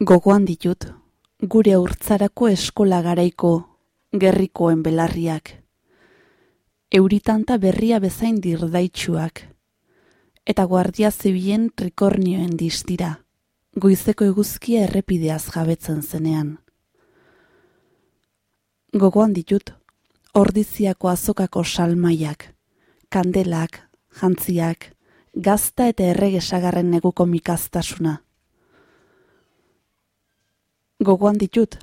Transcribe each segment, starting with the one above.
Gogoan ditut, gure urtzarako eskola garaiko gerrikoen belarriak. Euritanta berria bezain dirdaitsuak. Eta guardia zibien trikornioen distira, goizeko eguzkia errepideaz jabetzen zenean. Gogoan ditut, ordiziako azokako salmaiak, kandelak, jantziak, gazta eta erregesagarren neguko mikaztasuna. Gogoan ditut,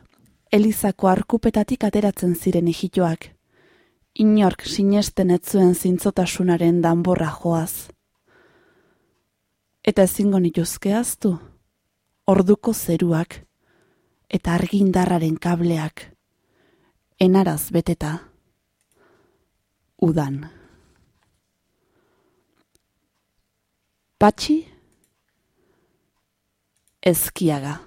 Elizako arkupetatik ateratzen ziren ijitoak, inork sinesten etzuen zintzotasunaren danborra joaz. Eta ezingo nituzke aztu, orduko zeruak, eta argindarraren kableak, enaraz beteta, udan. Patxi, ezkiaga.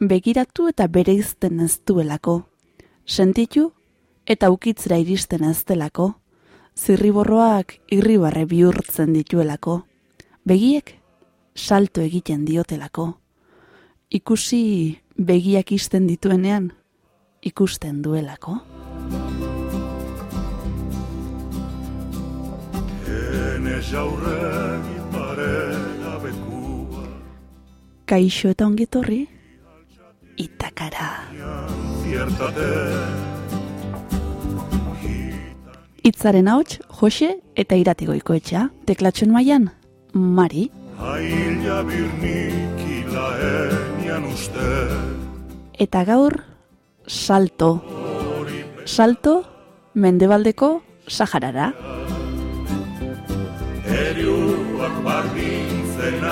Begiratu eta bere izten ez duelako. Sentitu eta ukitzera iristen ez delako. Zirriborroak irribarre bihurtzen dituelako. Begiek salto egiten diotelako. Ikusi begiak izten dituenean ikusten duelako. Kaixo eta ongitorri itakara. Itzaren hauts, Jose eta iratiko etxea, teklatxon maian, Mari. Eta gaur, salto. Salto, mendebaldeko Saharara. Eriuak bardintzen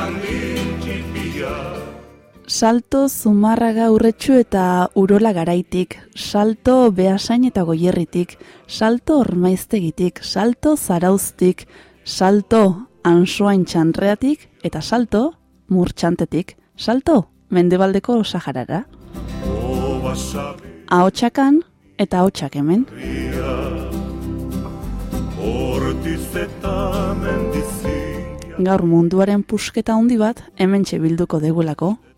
Salto zumarraga urretxu eta urola garaitik, salto behasain eta goierritik, salto ormaiztegitik, salto zarauztik, salto ansoain txanreatik. Eta salto murtxantetik, salto mendebaldeko saharara. Ahotsakan eta ahotsak hemen. Gaur munduaren pusketa handi bat hemen bilduko degulako,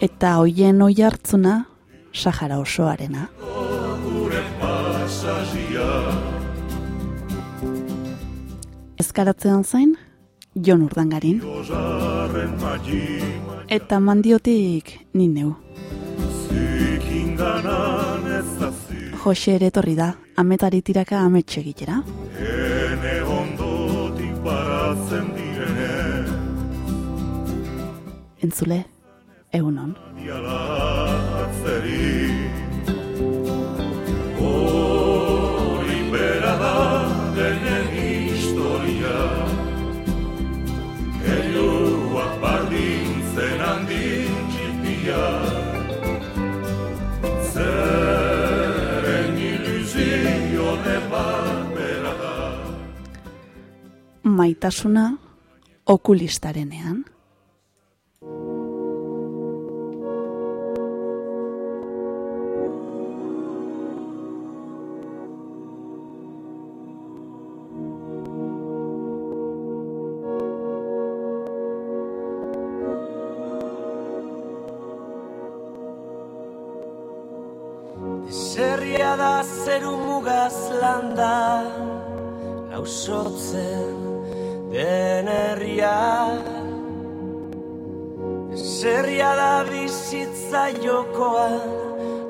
eta hoien oi hartzuna Sahara osoarena. Ezkaratzean zain, Jon Urdangarin. Eta mandiotik nineu. Jose ere torri da, ametari tiraka ametxe egitera. Entzule, egunon. Hori bera da historia Helioak bardintzen handin txipia Zeren ilusione bat bera da Maitasuna okulistarenean. Da zeru mugaz landa Lausotzen den herria. Zerria da bizitza jokoan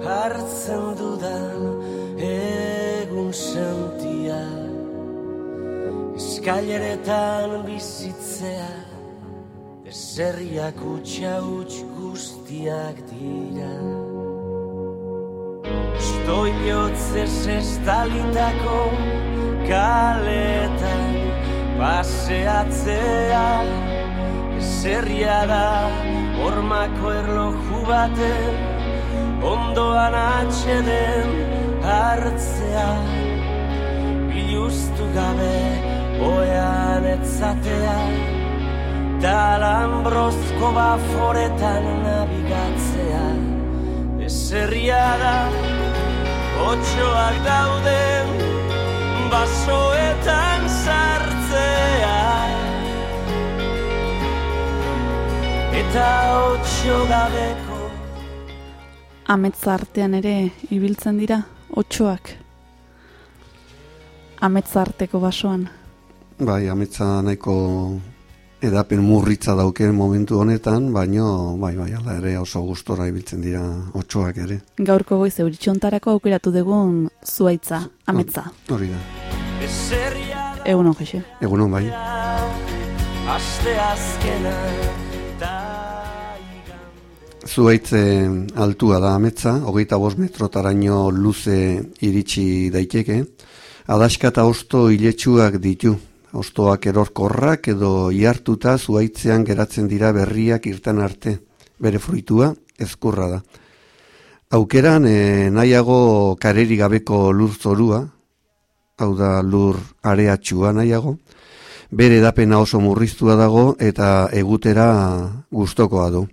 Hartzen dudan egun sentia. Eskaileretan bizitzea Zerriak utxa utx guztiak dira Doinotzez estalitako kaletan paseatzea Zerria da hormako erloju baten ondoan atxeden hartzea. Biluztu gabe oean etzatea Talambrozko baforetan nabigatzea. Zerria da Otxoak dauden basoetan sartzea Eta otxo gabeko Ametza artean ere ibiltzen dira, otxoak. Ametza arteko basoan. Bai, ametza nahiko edapen murritza dauke momentu honetan, baino bai bai ala ere oso gustora ibiltzen dira otsoak ere. Gaurko goiz euritxontarako aukeratu dugun zuaitza, ametza. Hori da. Egun hon, Jose. Egun hon, bai. Aste azkena Zuaitze altua da ametza, hogeita bost metrotaraino luze iritsi daiteke. Adaska eta osto iletsuak ditu, Ostoak erorkorrak edo iartuta zuaitzean geratzen dira berriak irten arte. Bere fruitua ezkurra da. Aukeran e, nahiago kareri gabeko lur zorua, hau da lur areatxua nahiago, bere dapena oso murriztua dago eta egutera gustokoa du.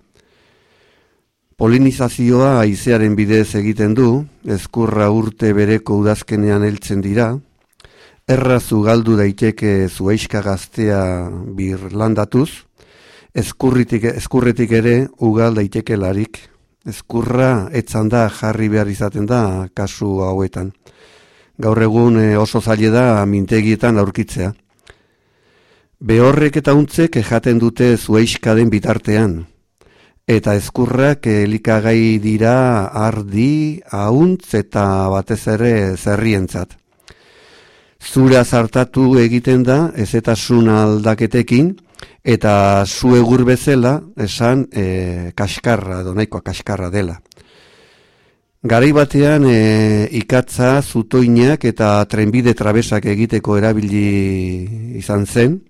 Polinizazioa aizearen bidez egiten du, ezkurra urte bereko udazkenean heltzen dira, errazu galdu daiteke zuaiska gaztea birlandatuz, eskurritik, eskurretik ere ugal daiteke larik. Eskurra etzan da jarri behar izaten da kasu hauetan. Gaur egun eh, oso zaile da mintegietan aurkitzea. Behorrek eta untzek jaten dute zuaiska den bitartean. Eta eskurrak elikagai dira ardi, hauntz eta batez ere zerrientzat zura zartatu egiten da ezetasun aldaketekin eta zu egur bezala esan e, kaskarra edo nahikoa kaskarra dela. Garai batean e, ikatza zutoinak eta trenbide trabesak egiteko erabili izan zen,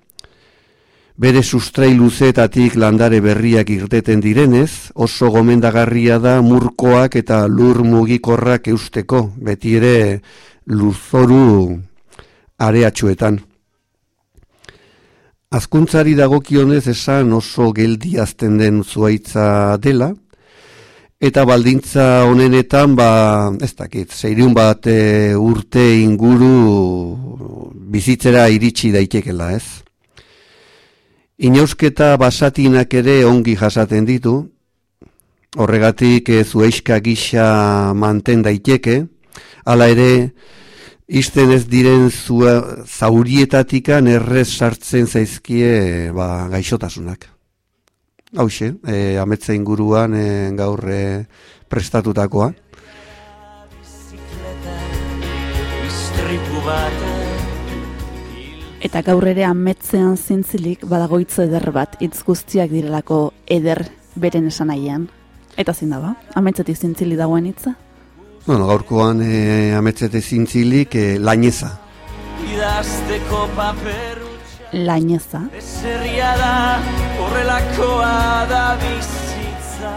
bere sustrai luzeetatik landare berriak irteten direnez, oso gomendagarria da murkoak eta lur mugikorrak eusteko, beti ere luzoru areatxuetan. Azkuntzari dagokionez esan oso geldi azten den zuaitza dela, eta baldintza honenetan, ba, ez dakit, zeirun bat e, urte inguru bizitzera iritsi daitekela, ez? Inausketa basatinak ere ongi jasaten ditu, horregatik e, zuaiska gisa manten daiteke, hala ere, Isten ez diren zua, zaurietatikan errez sartzen zaizkie ba, gaixotasunak. Hauxe, e, ametza inguruan e, gaur e, prestatutakoa. Eta gaur ere ametzean zintzilik badagoitzo eder bat hitz guztiak direlako eder beren esan nahian. Eta zin ba, ametzetik zintzili dagoen hitza? Bueno, gaurkoan e, ametzete zintzilik e, laineza. Idazteko Laineza. Ezerria da, horrelakoa da bizitza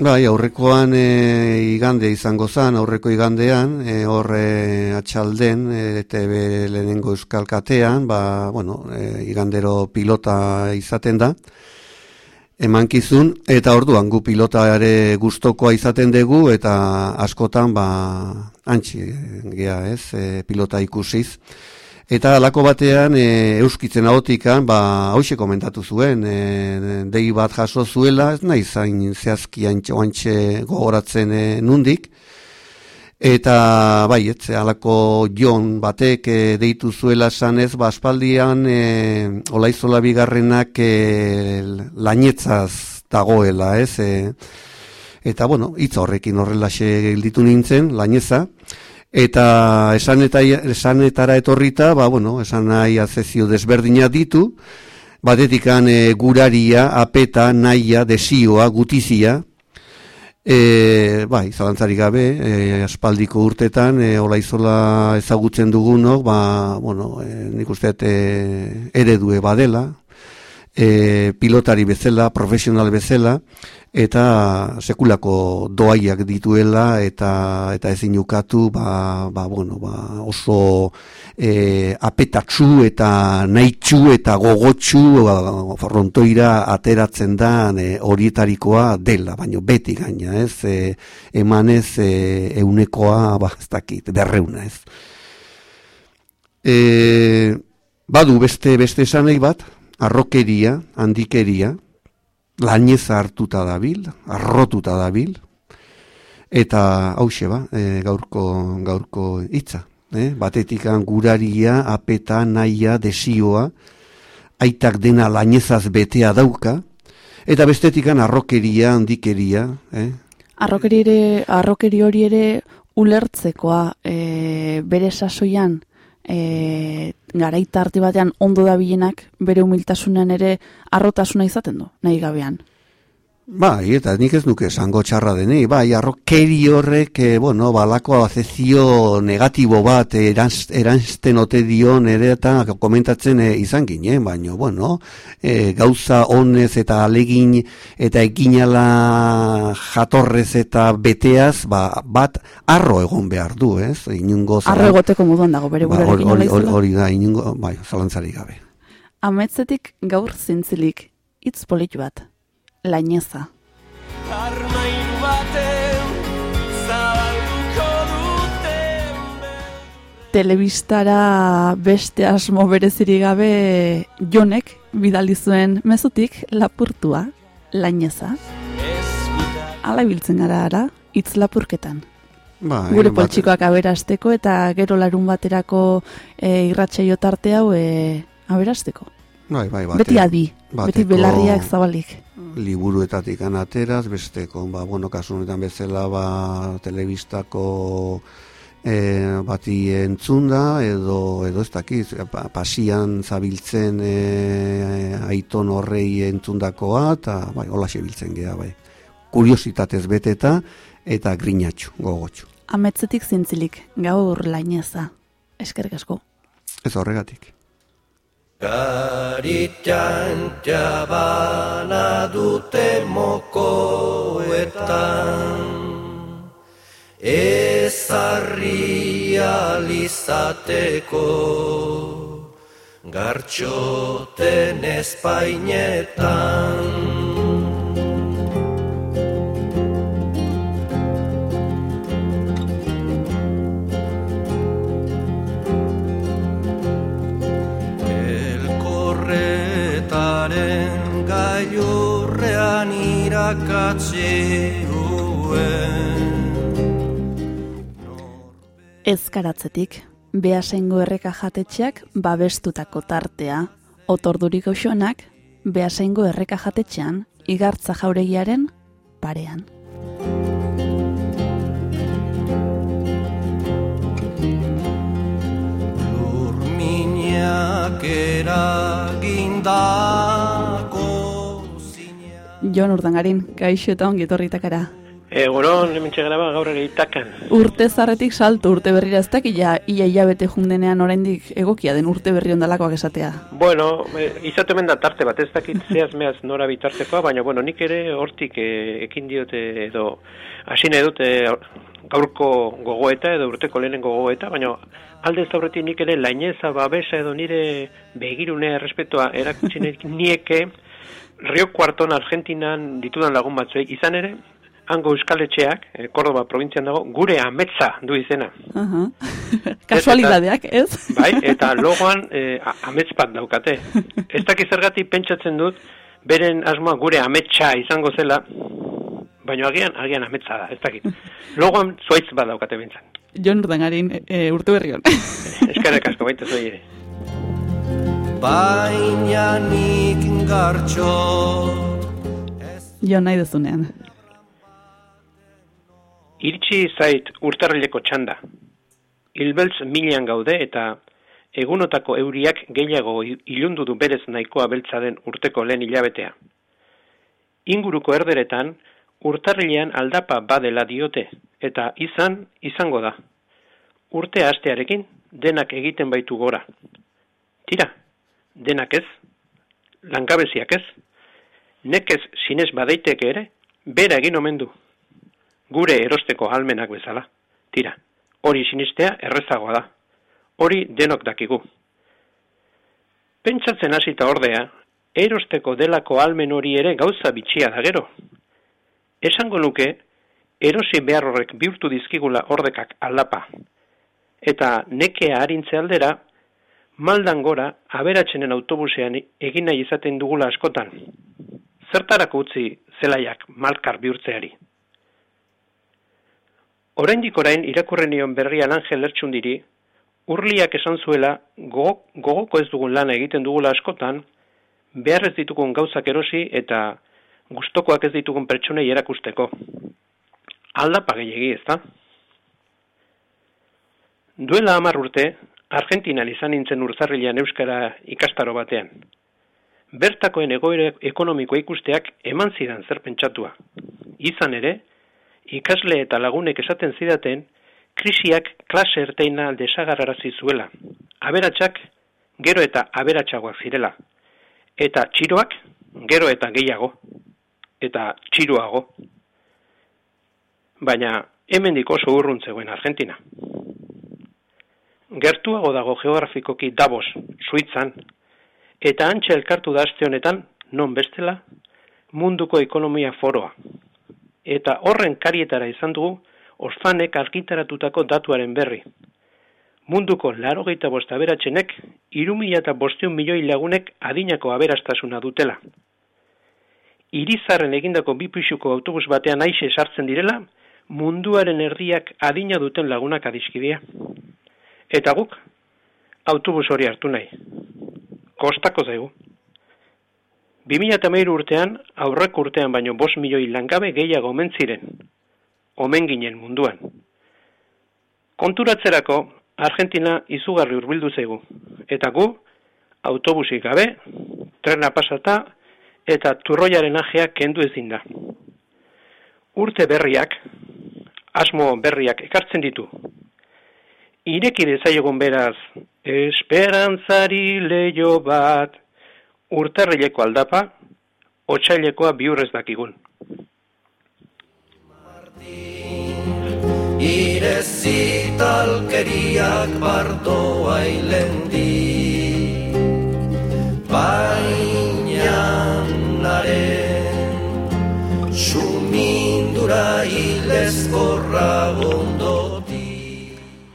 Bai, aurrekoan e, igande izango zan, aurreko igandean, e, horre atxalden, e, TV lehenengo euskal katean, ba, bueno, e, igandero pilota izaten da, emankizun, eta orduan gu pilota ere gustokoa izaten dugu, eta askotan, ba, antxi, gea ez, e, pilota ikusiz, Eta alako batean e, euskitzen ahotikan, ba, hause komentatu zuen, e, dei bat jaso zuela, ez nahi zain zehazki antxe gogoratzen e, nundik. Eta bai, etze alako jon batek e, deitu zuela sanez, ba, espaldian e, olaizola bigarrenak e, lainetzaz dagoela, ez? E, eta bueno, hitz horrekin horrelaxe gelditu nintzen, laineza. Eta esan eta esanetara etorrita, ba bueno, esan nahi azezio desberdina ditu, batetikan e, guraria, apeta, naia, desioa, gutizia, e, bai, zalantzarik gabe, e, aspaldiko urtetan, e, ola izola ezagutzen dugunok, ba, bueno, e, nik uste e, eredue badela, e, pilotari bezala, profesional bezala, eta sekulako doaiak dituela eta eta ezin ukatu ba, ba, bueno, ba, oso e, apetatsu eta nahitsu eta gogotsu ba, frontoira ateratzen da e, horietarikoa dela, baino beti gaina, ez? E, emanez e, eunekoa, ba, ez dakit, berreuna, ez? E, badu beste beste esanei bat, arrokeria, handikeria, laineza hartuta dabil, arrotuta dabil, eta hause ba, e, gaurko, gaurko hitza. E, batetikan guraria, apeta, naia, desioa, aitak dena lainezaz betea dauka, eta bestetikan arrokeria, handikeria. E? Arrokeri, ere, arrokeri hori ere ulertzekoa e, bere sasoian, e, garaita arti batean ondo dabilenak bere humiltasunen ere arrotasuna izaten du, nahi gabean. Bai, eta nik ez nuke esango txarra denei, bai, arrokeri horrek, e, bueno, balako azezio negatibo bat eranzten ote dio nere eta komentatzen e, izan ginen, baina, bueno, e, gauza honez eta alegin eta eginala jatorrez eta beteaz, ba, bat arro egon behar du, ez? Inungo Arro egoteko moduan dago, bere ba, hori, hori, hori da, inungo, bai, zalantzari gabe. Ametzetik gaur zintzilik, itz polit bat laineza. Telebistara beste asmo bereziri gabe jonek bidali zuen mezutik lapurtua, laineza. Hala biltzen gara ara, itz lapurketan. Ba, Gure poltsikoak aberasteko eta gero larun baterako e, irratxeio tarte hau e, aberasteko. Bai, bai, beti adi, beti belarriak zabalik liburuetatik anateraz, besteko, ba, bueno, kasu honetan bezala, ba, telebistako e, bati entzunda, edo, edo ez dakiz, pasian zabiltzen e, aiton horrei entzundakoa, eta, bai, hola biltzen gea, bai. Kuriositatez beteta, eta grinatxu, gogotxu. Ametzetik zintzilik, gaur laineza, eskerrik asko. Ez horregatik. Garitxan txabana dute mokoetan. Ezarri alizateko Gartxoten espainetan Ezkaratzetik, behasengo erreka jatetxeak babestutako tartea. Otordurik osonak, behasengo erreka jatetxean, igartza jauregiaren parean. Lurminak eragindako Jon Urdangarin, gaixo eta ongi etorritakara. Egunon, hemen txegraba gaur ere itakan. Urte zarretik salto urte berrira ez dakit, ja, ia hilabete jundenean oraindik egokia den urte berri ondalakoak esatea. Bueno, e, da tarte bat, ez dakit zehaz meaz nora bitartekoa, baina bueno, nik ere hortik e, ekin diote edo hasine dute gaurko gogoeta edo urteko lehenen gogoeta, baina alde zaurretik nik ere laineza babesa edo nire begirune errespetoa erakutsi nieke Rio Cuarton Argentinan ditudan lagun batzuei izan ere, hango euskaletxeak, eh, Cordoba provintzian dago, gure ametza du izena. Uh -huh. Kasualidadeak, ez? bai, eta logoan eh, amets bat daukate. Ez dakiz zergatik pentsatzen dut, beren asmoa gure ametsa izango zela, baina agian, agian ametza da, ez dakit. Logoan zuaitz bat daukate bintzen. Jon Urdangarin e, urte berri hon. Eskarek asko, baita zoi ere. Baina nik gartxo Jo nahi dezunean. Iritsi zait urtarrileko txanda. Ilbeltz milean gaude eta egunotako euriak gehiago ilundu du berez nahikoa beltza den urteko lehen hilabetea. Inguruko erderetan, urtarrilean aldapa badela diote, eta izan, izango da. Urte astearekin, denak egiten baitu gora. Tira, denak ez, langabeziak ez, nekez sinez badeiteke ere, bera egin omen du gure erosteko almenak bezala. Tira, hori sinistea errezagoa da. Hori denok dakigu. Pentsatzen hasita ordea, erosteko delako almen hori ere gauza bitxia da gero. Esango nuke, erosi behar horrek bihurtu dizkigula ordekak aldapa. Eta nekea harintze aldera, maldan gora, aberatzenen autobusean egin nahi izaten dugula askotan. Zertarako utzi zelaiak malkar bihurtzeari. Oraindik orain irakurren nion berrian Angel Lertxundiri, urliak esan zuela gogoko ez dugun lana egiten dugula askotan, behar ez ditugun gauzak erosi eta gustokoak ez ditugun pertsonei erakusteko. Aldapa gehiagi ez da? Duela hamar urte, Argentinan izan nintzen urzarrilean euskara ikastaro batean. Bertakoen egoera ekonomiko ikusteak eman zidan zer pentsatua. Izan ere, ikasle eta lagunek esaten zidaten, krisiak klase erteina desagarrarazi zuela. Aberatsak gero eta aberatsagoak zirela. Eta txiroak gero eta gehiago. Eta txiroago. Baina hemendik oso urruntzegoen Argentina. Gertuago dago geografikoki Davos, Suitzan, eta antxe elkartu da honetan, non bestela, munduko ekonomia foroa, eta horren karietara izan dugu orfanek argitaratutako datuaren berri. Munduko laro gehieta bosta aberatzenek, irumila eta bosteun milioi lagunek adinako aberastasuna dutela. Irizarren egindako bipixuko autobus batean aixe sartzen direla, munduaren erdiak adina duten lagunak adiskidea. Eta guk, autobus hori hartu nahi. Kostako zaigu. 2008 urtean, aurrek urtean baino bos milioi langabe gehiago omen ziren, omen ginen munduan. Konturatzerako, Argentina izugarri urbildu zaigu, eta gu, autobusik gabe, trena pasata, eta turroiaren ajea kendu ezin da. Urte berriak, asmo berriak ekartzen ditu. Irekide zaiogun beraz, esperantzari leio bat, urtarrileko aldapa, otsailekoa biurrez dakigun. Ire zitalkeriak bardoa ilendi Bainanaren Sumindura ilezkorra gondoti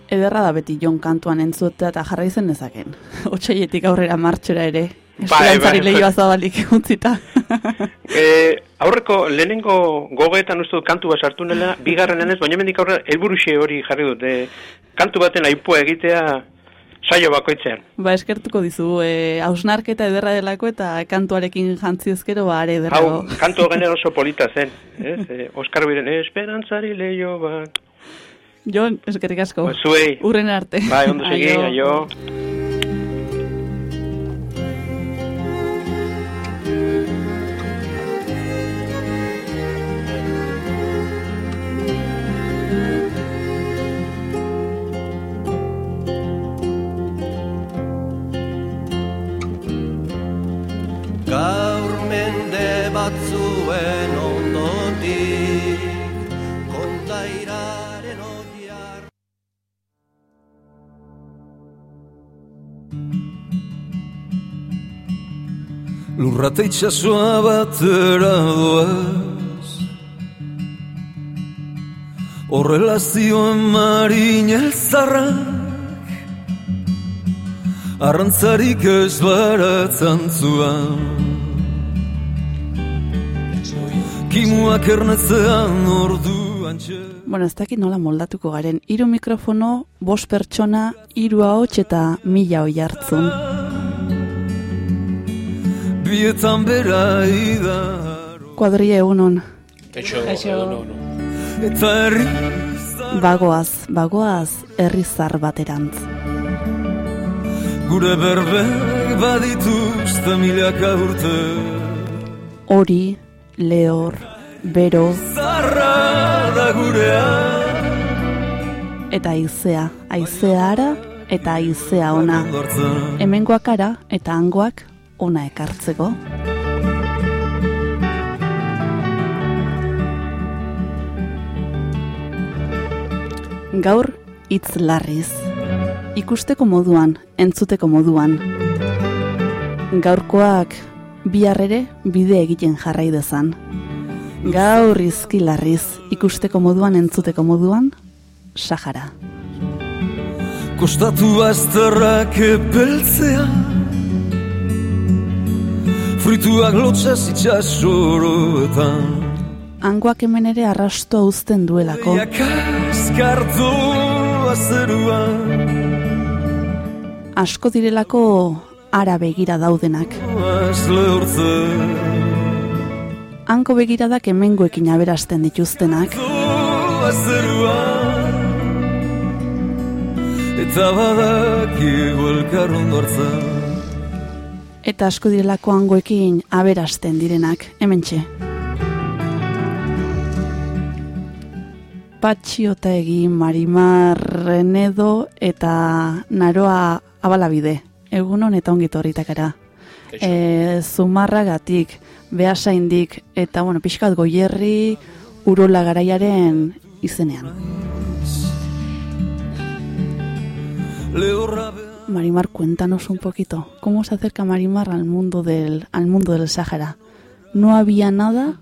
Ederra da beti jon kantuan entzutea eta jarra izen nezaken. Otsaietik aurrera martxera ere. Bai, Esperantzari bai. lehioa zabalik utzita. E, aurreko lehenengo gogoetan uste dut kantu bat sartu nela, bigarren ez, baina mendik aurre helburuxe hori jarri dut. E, kantu baten aipua egitea saio bakoitzean. ba, eskertuko dizu, e, hausnarketa ederra delako eta kantuarekin jantzi ezkero, ba, are Hau, ederrago. kantu gene oso polita zen. Ez? E, Oskar Biren, esperantzari leio bat. Jon, eskerrik asko. Pues zuei. Urren arte. Bai, ondo segi, aio. God. Lurrate itxasoa batera doaz Horrela zioen marin elzarrak Arrantzarik ez baratzen zuan Kimuak ernetzean ordu antxe Bueno, ez dakit nola moldatuko garen. Hiru mikrofono, bost pertsona, hiru ahots eta mila oi hartzun. Bietan bera idaro Kuadria egunon. Kaixo, Kaixo. no, no. Eta herri Bagoaz, bagoaz, herrizar baterantz. Gure berbek badituzte milaka urte Hori, lehor, bero, Zarra da gurea eta aizea. Aizea ara eta aizea ona. Hemengoak ara eta hangoak ona ekartzeko. Gaur hitz larriz. Ikusteko moduan, entzuteko moduan. Gaurkoak bihar ere bide egiten jarrai dezan. Gaur izki larriz, ikusteko moduan, entzuteko moduan, Sahara. Kostatu azterrak epeltzea Frituak lotzaz itxasoroetan Hangoak hemen ere arrastoa uzten duelako. Iakaskartu azeruan asko direlako ara begira daudenak. Hanko begiradak hemengoekin aberasten dituztenak. Eta badakigu elkar ondortzen Eta asko direlako hangoekin aberasten direnak, hementxe. Patxiota egin Marimar Renedo eta Naroa Abalabide. Egunon eta ongit horritakara. E, zumarragatik, behasaindik eta bueno, pixkat goierri urola garaiaren izenean. Behar Marimar, cuéntanos un poquito. ¿Cómo se acerca Marimar al mundo del, al mundo del Sáhara? No había nada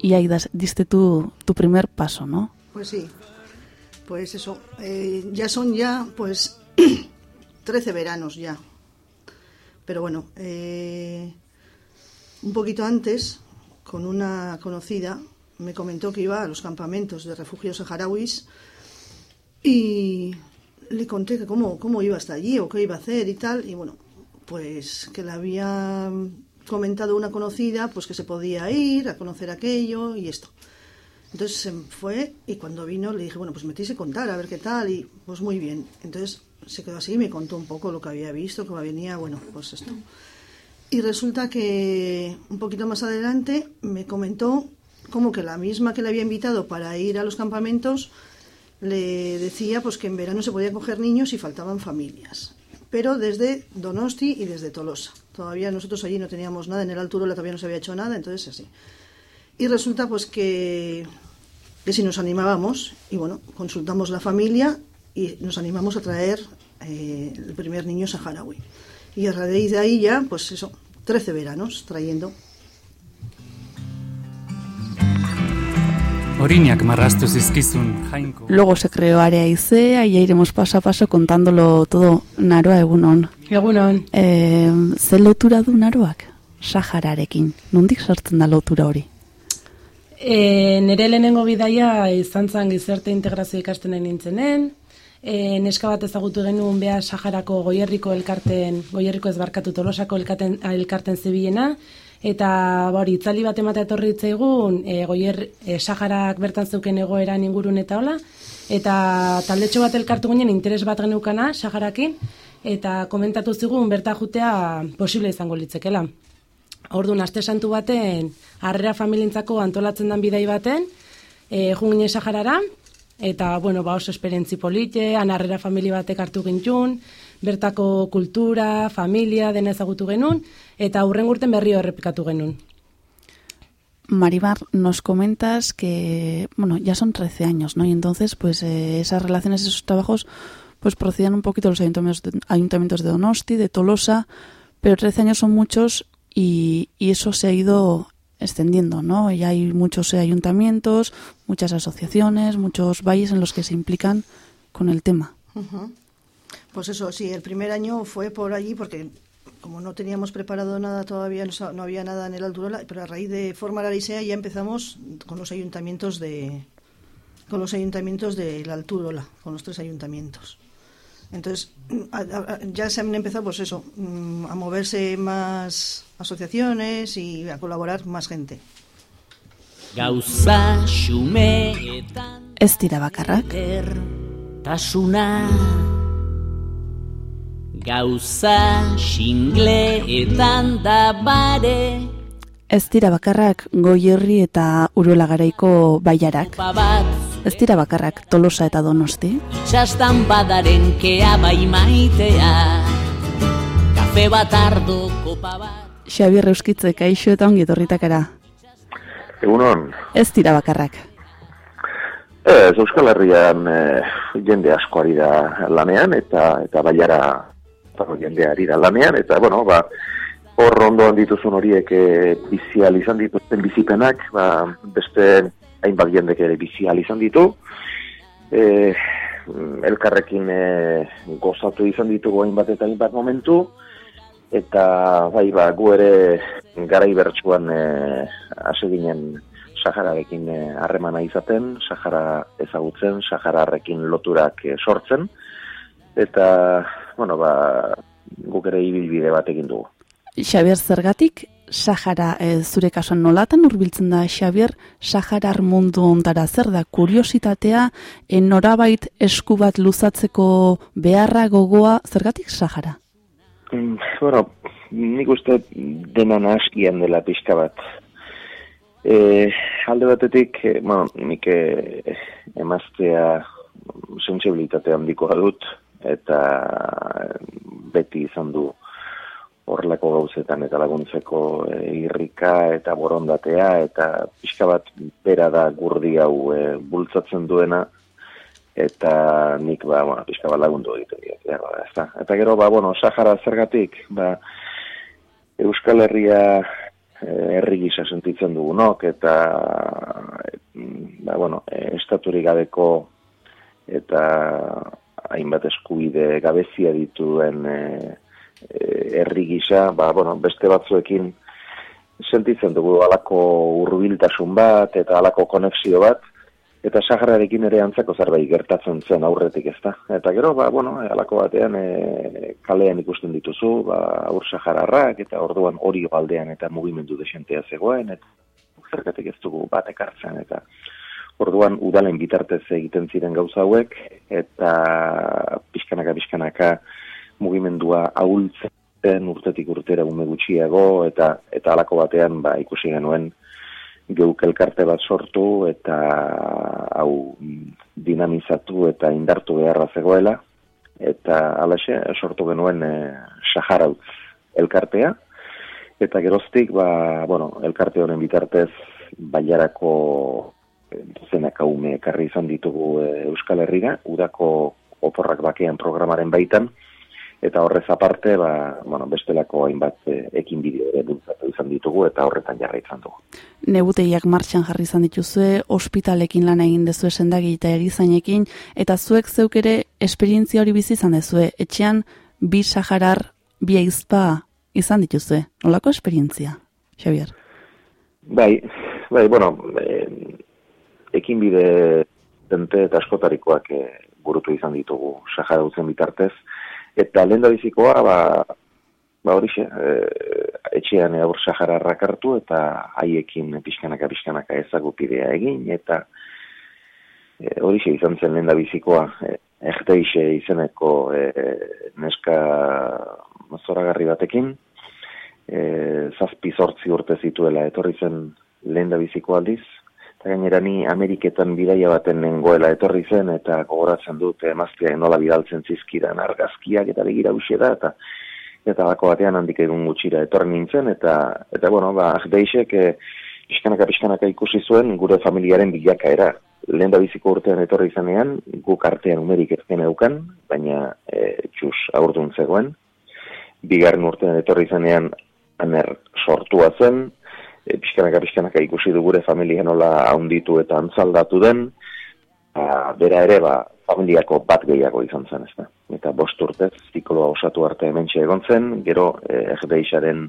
y ahí diste tu, tu primer paso, ¿no? Pues sí, pues eso, eh, ya son ya pues 13 veranos ya. Pero bueno, eh, un poquito antes, con una conocida, me comentó que iba a los campamentos de refugios saharauis y le conté que cómo, cómo iba hasta allí o qué iba a hacer y tal. Y bueno, pues que le había comentado una conocida, pues que se podía ir a conocer aquello y esto. Entonces se fue y cuando vino le dije, bueno, pues me tienes que contar, a ver qué tal, y pues muy bien. Entonces se quedó así y me contó un poco lo que había visto, cómo venía, bueno, pues esto. Y resulta que un poquito más adelante me comentó como que la misma que le había invitado para ir a los campamentos le decía pues que en verano se podían coger niños y faltaban familias. Pero desde Donosti y desde Tolosa. Todavía nosotros allí no teníamos nada, en el Alturola todavía no se había hecho nada, entonces así. Y resulta pues que, que si nos animábamos, y bueno, consultamos la familia y nos animamos a traer eh, el primer niño saharaui. Y a raíz de ahí ya, pues eso, 13 veranos trayendo. Oriñak marraztu zizkizun jainko. Luego se creó Área Aizea y ya iremos paso a paso contándolo todo Naroa egunon. Egunon, E, ze lotura du Naroak? Sahararekin. Nondik sartzen da lotura hori? e, nire lehenengo bidaia izan zen gizarte integrazio ikasten nahi nintzenen, e, neska bat ezagutu genuen beha Saharako goierriko elkarten, goierriko ez barkatu tolosako elkarten, elkarten zibilena, eta ba hori, itzali bat ematea etorri zitzaigun, e, goier, e, Saharak bertan zeuken egoeran ingurun eta hola, eta taldetxo bat elkartu ginen interes bat geneukana Saharakin, eta komentatu zigun berta jutea posible izango litzekela. Orduan, aste santu baten, harrera familientzako antolatzen den bidai baten, e, jungine Saharara, eta, bueno, ba oso esperientzi polite, han harrera familia batek hartu gintxun, bertako kultura, familia, dena ezagutu genuen, eta hurren urten berrio errepikatu genuen. Marimar, nos comentas que, bueno, ya son 13 años, ¿no? Y entonces, pues, eh, esas relaciones, esos trabajos, pues procedían un poquito los ayuntamientos de, ayuntamientos de Donosti, de Tolosa, pero 13 años son muchos y, y eso se ha ido extendiendo, ¿no? Y hay muchos ayuntamientos, muchas asociaciones, muchos valles en los que se implican con el tema. Ujú. Pues eso, sí, el primer año fue por allí porque como no teníamos preparado nada todavía, no, no había nada en el Alturola, pero a raíz de formar Arisea ya empezamos con los ayuntamientos de con los ayuntamientos de la Alturola, con los tres ayuntamientos. Entonces, a- a- ya se han empezado, pues eso, mm, a moverse más asociaciones y a colaborar más gente. Gauza xumeetan Ez dira bakarrak, tasuna Gauza xingleetan da bare. Ez dira bakarrak goierri eta urola garaiko baiarak, ez dira bakarrak Tolosa eta Donosti, Itxastan badaren kea bai maitea. Kafe bat ardo kopa bat. Xabier Euskitze, kaixo eta ongi etorritakara. Egunon, Ez dira bakarrak. ez Euskal Herrian eh, jende asko ari da lanean eta eta baiara bueno, jende ari da lanean eta bueno, ba hor ondoan dituzun horiek e, bizial izan dituzten bizipenak, ba, beste hainbat jendek ere bizial izan ditu. E, elkarrekin e, gozatu izan ditugu hainbat eta hainbat momentu, eta bai ba, gu ere garai bertsuan e, hasi ginen Sahararekin eh, harremana izaten, Sahara ezagutzen, Sahararrekin loturak eh, sortzen, eta, bueno, ba, guk ere ibilbide bat egin dugu. Xabier zergatik, Sahara e, zure kasuan nolatan hurbiltzen da Xabier, Saharar mundu ontara zer da kuriositatea, e, norabait esku bat luzatzeko beharra gogoa, zergatik Sahara? Mm, bueno, nik uste dena naskian dela pixka bat. E, alde batetik, bueno, nik e, emaztea sensibilitate handikoa dut, eta beti izan du horrelako gauzetan eta laguntzeko e, irrika eta borondatea, eta pixka bat bera da gurdi hau e, bultzatzen duena, eta nik ba, bueno, pixka bat lagundu egiten diat, behar bada, ezta. Eta gero, ba, bueno, Sahara zergatik, ba, Euskal Herria eh, herri gisa sentitzen dugunok, eta, mm, ba, bueno, eh, estaturik gabeko eta hainbat eskubide gabezia dituen eh, eh, herri gisa, ba, bueno, beste batzuekin sentitzen dugu alako hurbiltasun bat eta alako konexio bat, eta Sahararekin ere antzako zerbait gertatzen zen aurretik ezta. Eta gero, ba, bueno, alako batean e, kalean ikusten dituzu, ba, aur Sahararrak, eta orduan hori baldean eta mugimendu desentea zegoen, eta zergatik ez dugu bat ekartzen, eta orduan udalen bitartez egiten ziren gauza hauek, eta pixkanaka, pixkanaka mugimendua ahultzen urtetik urtera ume gutxiago, eta eta alako batean ba, ikusi genuen geuk elkarte bat sortu eta hau dinamizatu eta indartu beharra zegoela. Eta alaxe sortu genuen e, Saharautz elkartea. Eta geroztik ba, bueno, elkarte honen bitartez baiarako e, dozenak haume ekarri izan ditugu e, Euskal Herrira, udako oporrak bakean programaren baitan, eta horrez aparte, ba, bueno, bestelako hainbat e, ekin bideo ere bultzatu izan ditugu eta horretan jarraitzen dugu. Nebutegiak martxan jarri izan dituzue, ospitalekin lan egin dezue sendagi eta erizainekin, eta zuek zeuk ere esperientzia hori bizi izan dezue, etxean bi saharar, bi aizpa izan dituzue. Nolako esperientzia, Xavier? Bai, bai, bueno, e, ekin bide dente eta askotarikoak e, burutu izan ditugu Sahara dutzen bitartez, eta lehen da bizikoa, ba, ba horixe, e, etxean aur Sahararrak hartu eta haiekin pixkanaka pixkanaka ezagupidea egin, eta e, horixe izan zen lehen da bizikoa, e, Erdeixe izeneko e, neska zoragarri batekin, e, zazpi zortzi urte zituela etorri zen lehen da biziko aldiz, eta gainera ni Ameriketan bidaia baten nengoela etorri zen, eta gogoratzen dut emazteak nola bidaltzen zizkidan argazkiak eta begira huxe da, eta eta bako batean handik egun gutxira etorri nintzen, eta, eta bueno, ba, Erdeixek e, pixkanaka pixkanaka ikusi zuen gure familiaren bilakaera, lehen da biziko urtean etorri izanean, guk artean umerik ezken eukan, baina e, txus aurdun zegoen. Bigarren urtean etorri izanean, aner sortua zen, e, pixkanaka pixkanaka ikusi du gure familia nola haunditu eta antzaldatu den, a, bera ere, ba, familiako bat gehiago izan zen, ez da. Eta bost urtez, zikloa osatu arte hemen egon zen, gero e, erdeixaren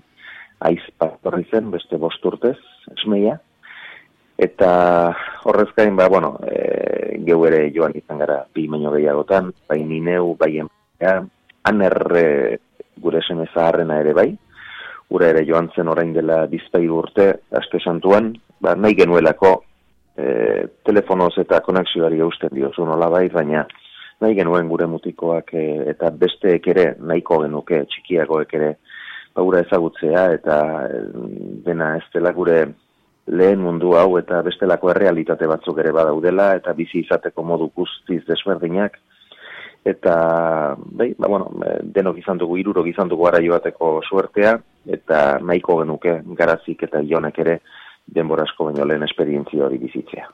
aiz bat zen, beste bost urtez, esmeia, Eta horrez gain, ba, bueno, e, geu ere joan izan gara bi meño gehiagotan, bai nineu, bai emea, anerre gure seme zaharrena ere bai, gure ere joan zen orain dela bizpai urte, aste santuan, ba, nahi genuelako e, telefonoz eta konexioari eusten nola bai, baina nahi genuen gure mutikoak e, eta besteek ere nahiko genuke txikiagoek ere ba, gure ezagutzea eta e, dena ez dela gure lehen mundu hau eta bestelako errealitate batzuk ere badaudela eta bizi izateko modu guztiz desberdinak eta bai, ba, bueno, denok izan dugu iruro izan dugu ara joateko suertea eta nahiko genuke garazik eta jonek ere denborasko baino lehen esperientzia hori bizitzea.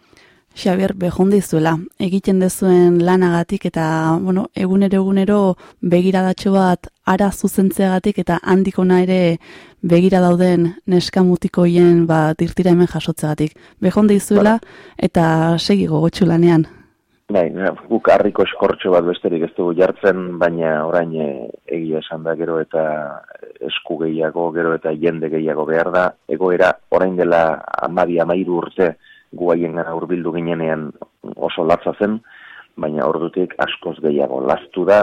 Xabier, behonde izuela, egiten dezuen lanagatik eta, bueno, egunero egunero begiradatxo bat ara zuzentzeagatik eta handikona ere begira dauden neska mutikoien bat irtira hemen jasotzeagatik. Behonde izuela eta segi gogotxu lanean. Bai, guk harriko eskortxo bat besterik ez dugu jartzen, baina orain e, egia esan da gero eta esku gehiago, gero eta jende gehiago behar da. Egoera orain dela amabi amairu urte, guaien gara urbildu ginenean oso latza zen, baina ordutik askoz gehiago lastu da,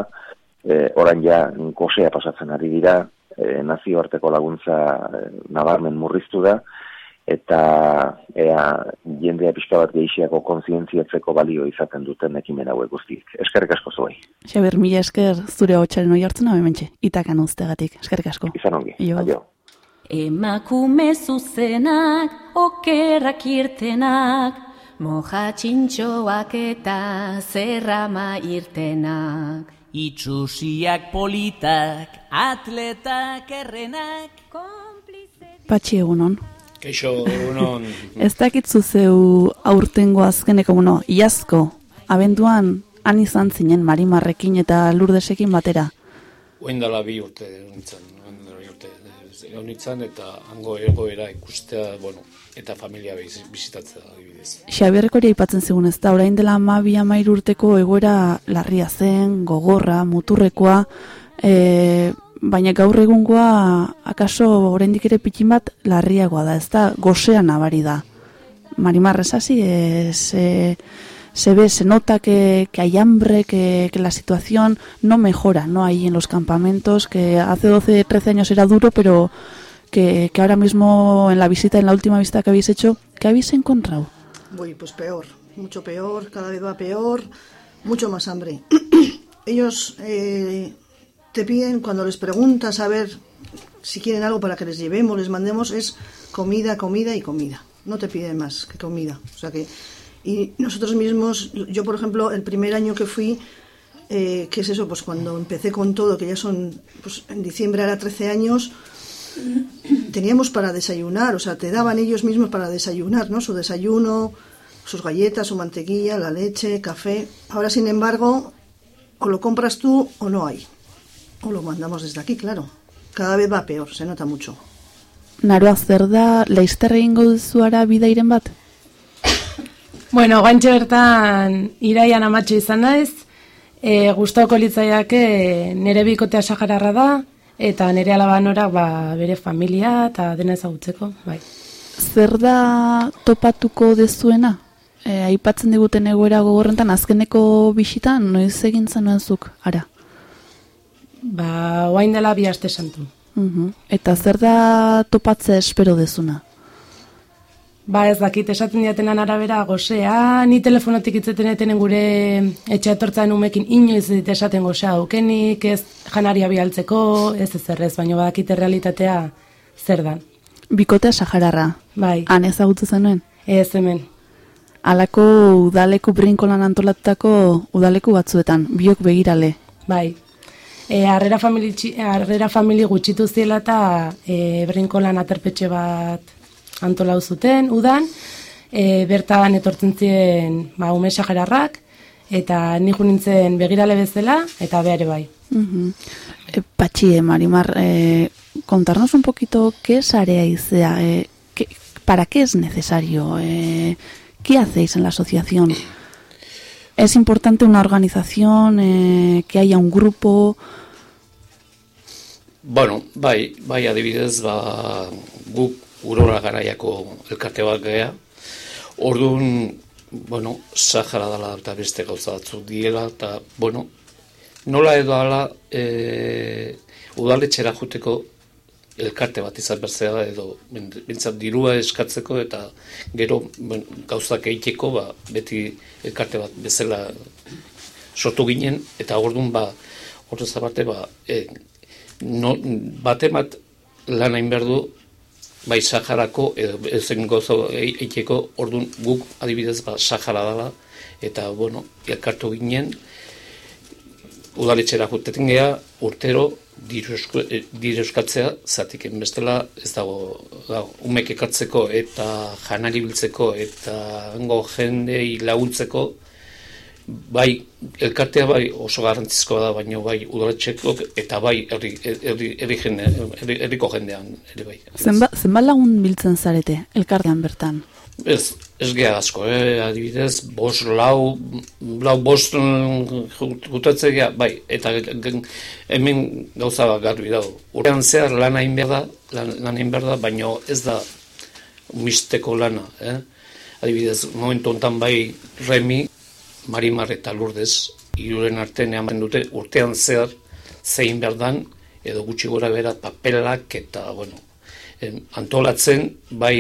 e, orain ja gosea pasatzen ari dira, e, nazioarteko laguntza e, nabarmen murriztu da, eta ea jendea pixka bat gehiago konzientziatzeko balio izaten duten ekimen hauek guztiek. Eskerrik asko zuei. Xaber, mila esker zure hau txaren oi hartzen hau ementxe, itakan uztegatik. Eskerrik asko. Izan ongi. Aio. Emakume zuzenak, okerrak irtenak, moja txintxoak eta zerrama irtenak. Itxusiak politak, atletak errenak. Patxi egunon. Keixo egunon. Ez dakitzu zeu aurtengo azkeneko, bueno, iazko, abenduan han izan zinen marimarrekin eta lurdesekin batera. Oindala bi urte nintzen, honitzen eta hango egoera ikustea, bueno, eta familia bizitatzea adibidez. Xabierreko hori aipatzen zigun ez da, orain dela ma bi amair urteko egoera larria zen, gogorra, muturrekoa, e, baina gaur egungoa akaso oraindik ere pikin bat larriagoa da, ez da, gosean nabari da. Marimar, ez hasi, se, ve, se nota que, que hay hambre, que, que la situación no mejora, ¿no? Ahí en los campamentos, que hace 12, 13 años era duro, pero que, que ahora mismo en la visita, en la última visita que habéis hecho, ¿qué habéis encontrado? Pues peor, mucho peor, cada vez va peor, mucho más hambre. Ellos eh, te piden, cuando les preguntas a ver si quieren algo para que les llevemos, les mandemos, es comida, comida y comida. No te piden más que comida. O sea que, y nosotros mismos, yo por ejemplo, el primer año que fui, eh, ¿qué es eso? Pues cuando empecé con todo, que ya son, pues en diciembre era 13 años, teníamos para desayunar, o sea, te daban ellos mismos para desayunar, ¿no? Su desayuno, sus galletas, su mantequilla, la leche, café. Ahora, sin embargo, o lo compras tú o no hay. O lo mandamos desde aquí, claro. Cada vez va peor, se nota mucho. Naroa, zer da, laizter egingo duzu ara bidairen bat? Bueno, guantxe bertan iraian amatxo izan naiz, e, gustauko litzaiake nere bikotea sajararra da, eta nere alabanorak ba, bere familia eta dena ezagutzeko, bai. Zer da topatuko dezuena? E, aipatzen diguten egoera gogorrentan azkeneko bisitan, noiz egin zuk, ara? Ba, oain dela bi aste santu. Uh Eta zer da topatze espero dezuna? Ba ez dakit esaten diatenan arabera gozea, ni telefonotik itzeten etenen gure etxe etortzen umekin inoiz dit esaten gozea aukenik, ez janaria bialtzeko, ez ez errez, baina badakite realitatea zer dan. Bikotea Sahararra. Bai. Han ezagutu zenuen? Ez hemen. Alako udaleku brinkolan antolatutako udaleku batzuetan, biok begirale. Bai. E, arrera, famili, arrera famili gutxitu ziela eta e, brinkolan aterpetxe bat antolau zuten, udan, e, bertan etortzen ziren ba, ume sagerarrak, eta nijo nintzen begirale bezala, eta behar bai. Uh Patxi, eh, Marimar, eh, contarnos un poquito qué es ICEA, eh, qué, para qué es necesario, eh, qué hacéis en la asociación. ¿Es importante una organización, eh, que haya un grupo? Bueno, bai, bai adibidez, ba, guk urora garaiako elkarte bat gea. Orduan, bueno, Sahara dela eta beste gauza batzuk diela, eta, bueno, nola edo ala e, udaletxera juteko elkarte bat izan berzea edo bintzat dirua eskatzeko eta gero ben, gauzak egiteko ba, beti elkarte bat bezala sortu ginen eta orduan ba horrez aparte ba e, no, bat lan hain behar du bai Saharako edo ezen gozo egiteko orduan guk adibidez ba Sahara dela eta bueno elkartu ginen udaletxera juteten geha, urtero diru euskatzea, zatik bestela ez dago, da, umek ekatzeko eta janari biltzeko eta hango jendei laguntzeko, bai, elkartea bai oso garrantzizkoa da, baina bai udaletxeko eta bai erri, erri, erri jende, erriko jendean ere bai. Zenba, zenba lagun biltzen zarete elkartean bertan? Ez, ez geha asko, eh? adibidez, bos, lau, lau, bost gutatze geha, bai, eta hemen gauza bat garbi dago. Urtean zehar lan hain behar da, lan, lan behar da, baina ez da misteko lana. Eh? Adibidez, momentu ontan bai Remi, Marimar eta Lourdes, iruren artean eman dute, urtean zehar zein behar dan, edo gutxi gora bera papelak eta, bueno, antolatzen bai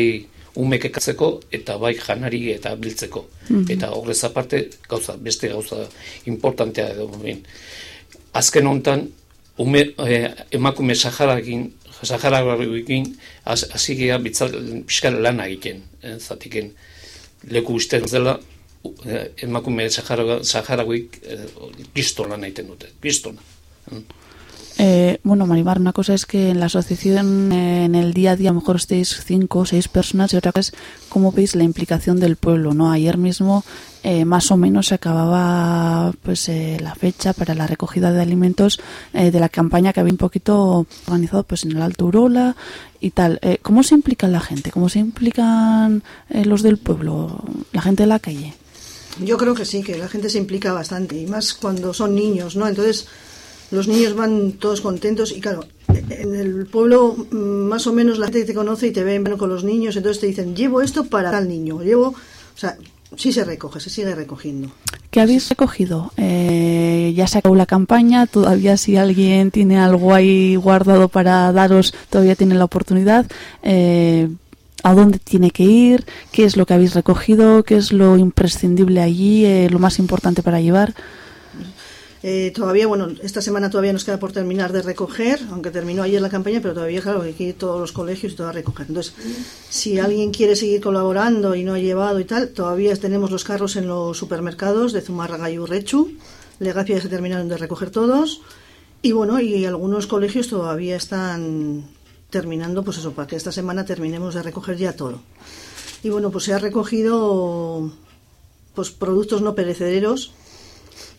umek ekatzeko eta bai janari eta biltzeko. Mhm. Eta horrez aparte, gauza, beste gauza importantea edo. Ben. Azken hontan, ume, eh, emakume Saharakin, Saharakin, hasi geha bitzal, pixkal lan egiten, eh, zatiken leku usten zela, eh, emakume Saharaguik eh, pistola egiten dute, pistola. Mm. Eh, bueno, Marimar, una cosa es que en la asociación, eh, en el día a día, a lo mejor estéis cinco o seis personas y otra cosa es cómo veis la implicación del pueblo, ¿no? Ayer mismo, eh, más o menos, se acababa pues eh, la fecha para la recogida de alimentos eh, de la campaña que había un poquito organizado pues en el Alto Urola y tal. ¿Cómo se implica la gente? ¿Cómo se implican los del pueblo, la gente de la calle? Yo creo que sí, que la gente se implica bastante, y más cuando son niños, ¿no? Entonces los niños van todos contentos y claro, en el pueblo mm, más o menos la gente te conoce y te ven con los niños, entonces te dicen, llevo esto para tal niño, llevo, o sea, sí se recoge, se sigue recogiendo. ¿Qué habéis recogido? Eh, ya se acabó la campaña, todavía si alguien tiene algo ahí guardado para daros, todavía tiene la oportunidad. Eh, ¿A dónde tiene que ir? ¿Qué es lo que habéis recogido? ¿Qué es lo imprescindible allí? Eh, ¿Lo más importante para llevar? Eh, todavía, bueno, esta semana todavía nos queda por terminar de recoger, aunque terminó ayer la campaña, pero todavía, claro, hay que ir todos los colegios y todo a recoger. Entonces, si alguien quiere seguir colaborando y no ha llevado y tal, todavía tenemos los carros en los supermercados de Zumarraga y Urrechu. Legazpia ya se terminaron de recoger todos. Y bueno, y algunos colegios todavía están terminando, pues eso, para que esta semana terminemos de recoger ya todo. Y bueno, pues se ha recogido pues productos no perecederos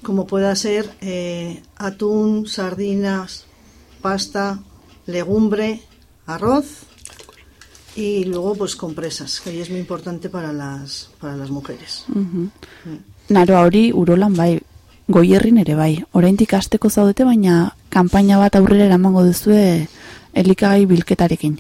como pueda ser eh, atún, sardinas, pasta, legumbre, arroz y luego pues compresas, que ahí es muy importante para las, para las mujeres. Uh -huh. mm. Naro hori urolan bai, goierrin ere bai. Oraindik asteko zaudete baina kanpaina bat aurrera eramango duzue elikagai bilketarekin.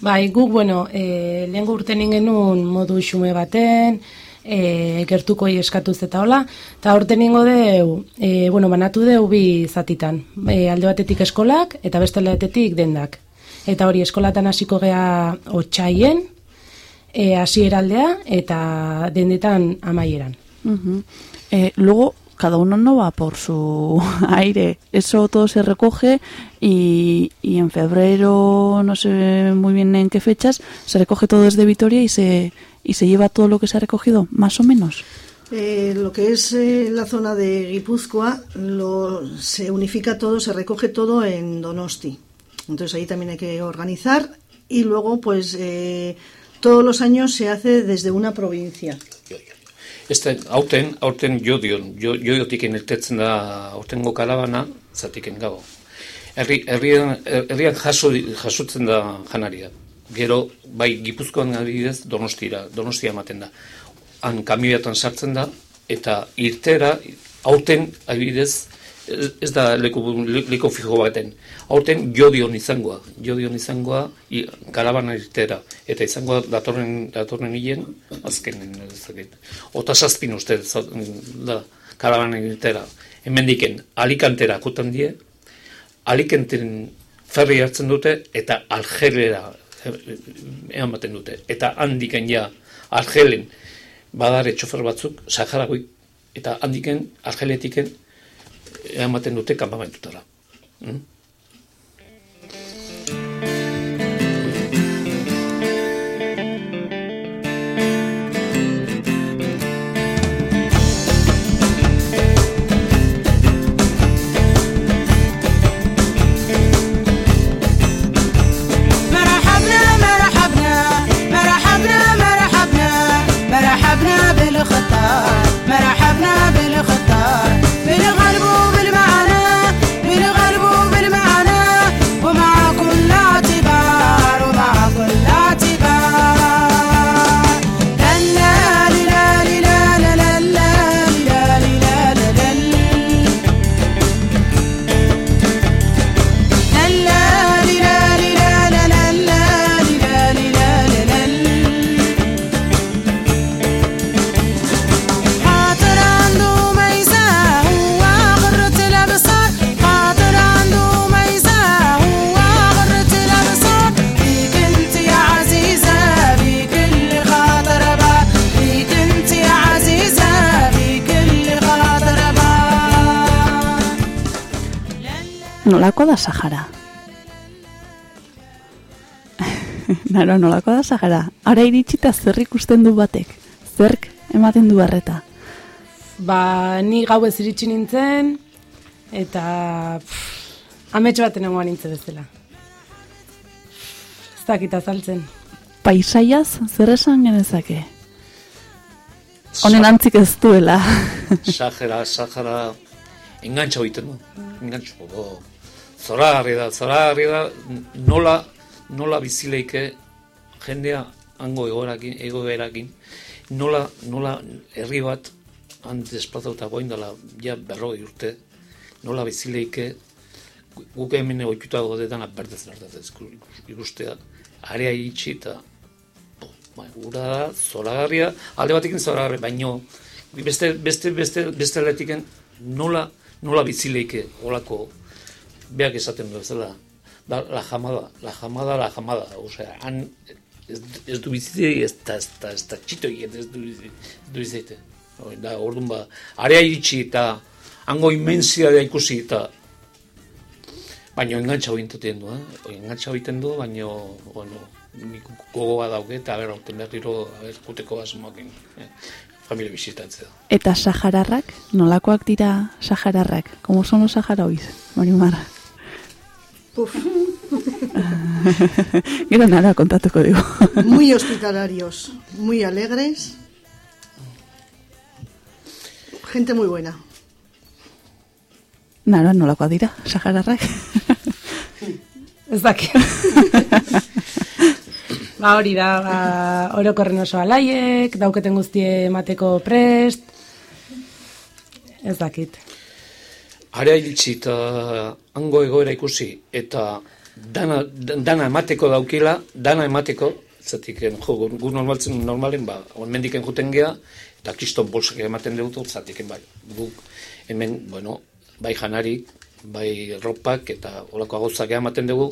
Bai, guk, bueno, e, lehen urten genuen modu xume baten, e, gertuko eskatuz eta hola, eta horten ingo deu, e, bueno, banatu deu bi zatitan, e, alde batetik eskolak eta beste batetik dendak. Eta hori eskolatan hasiko gea otxaien, e, hasieraldea eta dendetan amaieran. Uh -huh. e, luego, cada uno no va por su aire. Eso todo se recoge y, en febrero, no sé muy bien en qué fechas, se recoge todo desde Vitoria y se, y se lleva todo lo que se ha recogido, más o menos. Eh, lo que es eh, la zona de Guipúzcoa, lo, se unifica todo, se recoge todo en Donosti. Entonces ahí también hay que organizar y luego pues eh, Todos los años se hace desde una provincia. Ez da, aurten, aurten jodion, jo, joiotiken irtetzen da aurtengo karabana, zatiken gau. Herri, herrian, herrian jaso, jasotzen da janaria. Gero, bai, gipuzkoan adibidez, donostira, donostia ematen da. Han kamioetan sartzen da, eta irtera, aurten, adibidez, ez da leku, leku fijo baten. Aurten jodion izangoa, jodion izangoa i, karabana irtera. Eta izangoa datorren, datorren hilen, azkenen, ez dakit. Ota zazpin uste da, karabana irtera. Hemen diken, alikantera kutan die, alikanten ferri hartzen dute, eta algelera ematen dute. Eta handiken ja, algelen, badare txofer batzuk, Saharagoik, eta handiken, argeletiken, eramaten dute kanpamentutara. Hmm? Da Sahara? Naro, nolako da Sahara? Ara iritsita zer ikusten du batek? Zerk ematen du barreta? Ba, ni gau ez iritsi nintzen, eta amets baten egoan nintzen bezala. Ez dakit azaltzen. Paisaiaz zer esan genezake? Honen antzik ez duela. Sahara, Sahara, engantxa egiten du. Engantxa, bo. Zoragarri da, zoragarri da, nola, nola bizileike jendea hango egoerakin, egoerakin, nola, nola herri bat han desplazauta goin dela, ja berrogei urte, nola bizileike gu- guk hemen oituta godetan berdez berdez ikustea, area itxi eta bai, ura da, zoragarria, alde batekin zoragarria, baino beste, beste, beste, beste aldetiken nola, nola bizileike olako beak esaten bezala, da, la jamada, la jamada, la jamada, osea, han ez, ez du bizitei, ez da, ez da, ez da txito egiten, ez du, ez du bizite. Hoi, Da, orduan ba, area iritsi eta hango inmensia da ikusi eta baino engantxa egiten du, eh? Engantxa egiten du, baino, bueno, nik gogoa dauke eta ber, aurten berriro, ber, kuteko asmoakin, eh? familia bizitatzea. Eta sahararrak, nolakoak dira sahararrak? Como son los saharauis, Marimar? Puf, Gero nara kontatuko digo. muy hospitalarios, muy alegres. Gente muy buena. Nara, nolakoak dira sahararrak? Ez daki. ba hori da, ba, orokorren oso alaiek, dauketen guztie emateko prest, ez dakit. Area iritsi eta hango egoera ikusi eta dana, dana emateko daukila, dana emateko, zatik, jo, gu, normaltzen normalen, ba, mendiken juten gea, eta kriston bolsak ematen dut, zatik, bai, guk hemen, bueno, bai janarik, bai ropak eta olako gauzak ematen dugu,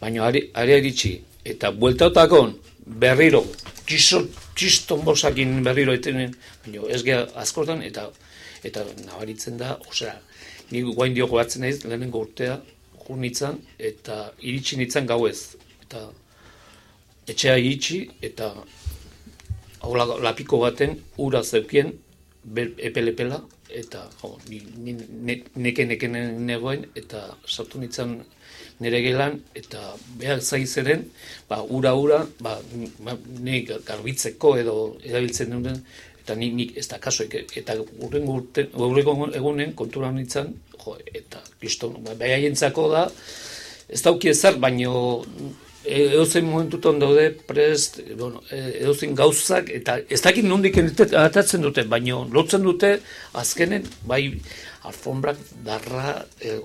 baina area iritsi eta bueltatakon berriro, txisto, txiston bolsakin berriro etenen, baina ez gea askotan, eta eta nabaritzen da, osea, ni guain dio goatzen naiz lehenengo urtea jun nitzan, eta iritsi nitzan gauez. Eta etxea iritsi, eta hola lapiko baten ura zeukien, epelepela, eta jo, ni, ni, ne, neke negoen, eta sartu nintzen nire gelan, eta behar zaizeren, ba, ura-ura, ba, ba, ni garbitzeko edo erabiltzen duen, eta nik, nik ez da kaso, eta urren urte, urren egunen kontura nintzen, jo, eta kriston, ba, behaientzako da, ez dauki ezer, baino edozein momentuton daude prest, bueno, edozein gauzak, eta ez dakit nondik atatzen dute, baino lotzen dute azkenen, bai, alfombrak darra, e,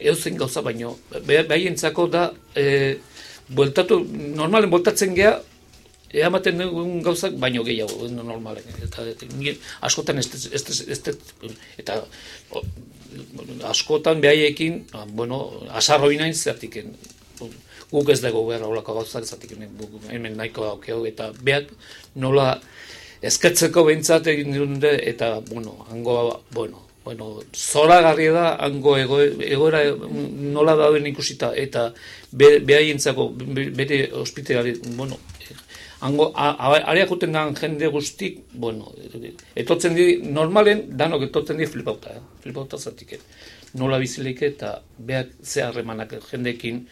edozein gauza, baino, behaientzako da, e, bueltatu, normalen bueltatzen gea, Eamaten dugun gauzak, baino gehiago, normalen. Eta, askotan ez, ez, ez, eta askotan behaiekin, bueno, asarro inain zertiken, guk ez dugu behar aulako gauzak, zatik hemen nahiko daukeo, eta behar nola eskatzeko behintzat egin dute, eta, bueno, hango, bueno, bueno, zora garri da, hango ego, egoera nola dauden ikusita, eta be, behaientzako, bere hospitali, bueno, hango, areak juten jende guztik, bueno, etotzen di, normalen, danok etotzen di flipauta, eh? flipauta zatik, nola bizileike, eta behar zeharremanak jendekin,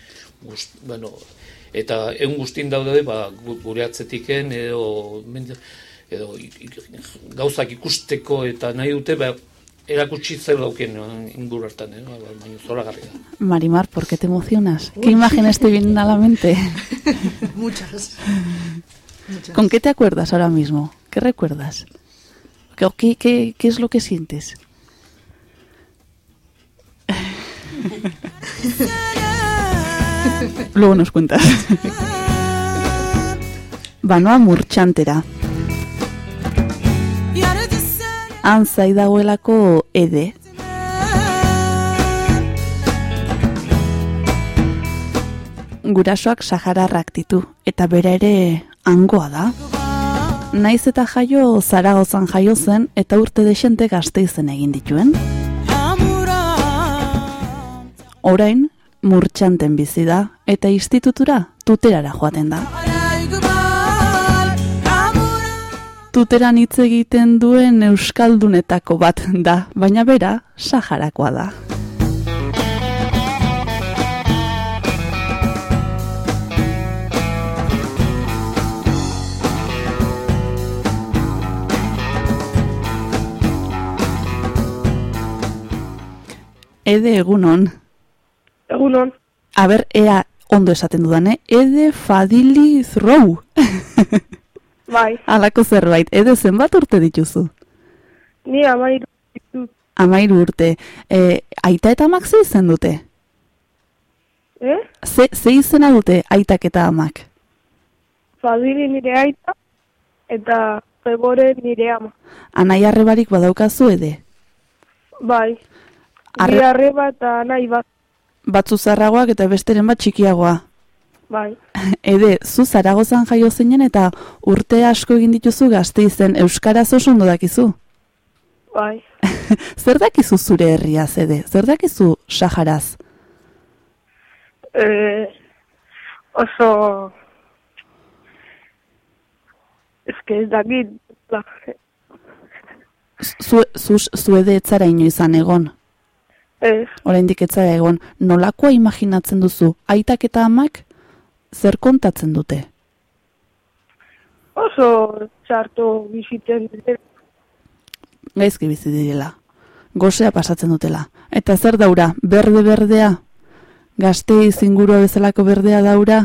gust, bueno, eta egun guztin daude ba, gure atzetiken edo, edo gauzak ikusteko eta nahi dute ba, erakutsi zer dauken ingur hartan, eh? baina zora garri da. Marimar, ¿por qué te emocionas? ¿Qué imágenes te vienen a la mente? Muchas. Muchas. ¿Con qué te acuerdas ahora mismo? ¿Qué recuerdas? ¿Qué, qué, es lo que sientes? Luego nos cuentas. Banoa murtxantera. Han zaidagoelako ede. Gurasoak sahararrak ditu, eta bera ere angoa da. Naiz eta jaio zaragozan jaio zen, eta urte desente gazte izen egin dituen. Orain, murtxanten bizi da eta institutura tuterara joaten da. Tuteran hitz egiten duen euskaldunetako bat da, baina bera Saharakoa da. Ede egunon. Egunon. A ber, ea ondo esaten dudan, eh? Ede Fadili Zrou. Bai. Alako zerbait, ede zenbat urte dituzu? Ni amairu ditut. Amairu urte. E, aita eta amak ze izen dute? Eh? Ze, ze izena dute aitak eta amak? Fadili nire aita eta Febore nire ama. Anai arrebarik badaukazu ede? Bai. Arre- Bi arreba eta nahi bat. Batzu zarragoak eta besteren bat txikiagoa. Bai. Ede, zu zaragozan jaio zinen eta urte asko egin dituzu gazte izen Euskaraz oso ondo dakizu. Bai. Zer dakizu zure herriaz, ede? Zer dakizu Saharaz? Eh, oso... Ez que ez dakit. Zu, zu, zu ede etzara inoizan egon? Ez. Oraindik etzara egon. Nolakoa imaginatzen duzu? Aitak eta amak zer kontatzen dute? Oso txarto biziten dute. Gaizki bizi direla. Gosea pasatzen dutela. Eta zer daura? Berde-berdea? Gazte izingurua bezalako berdea daura?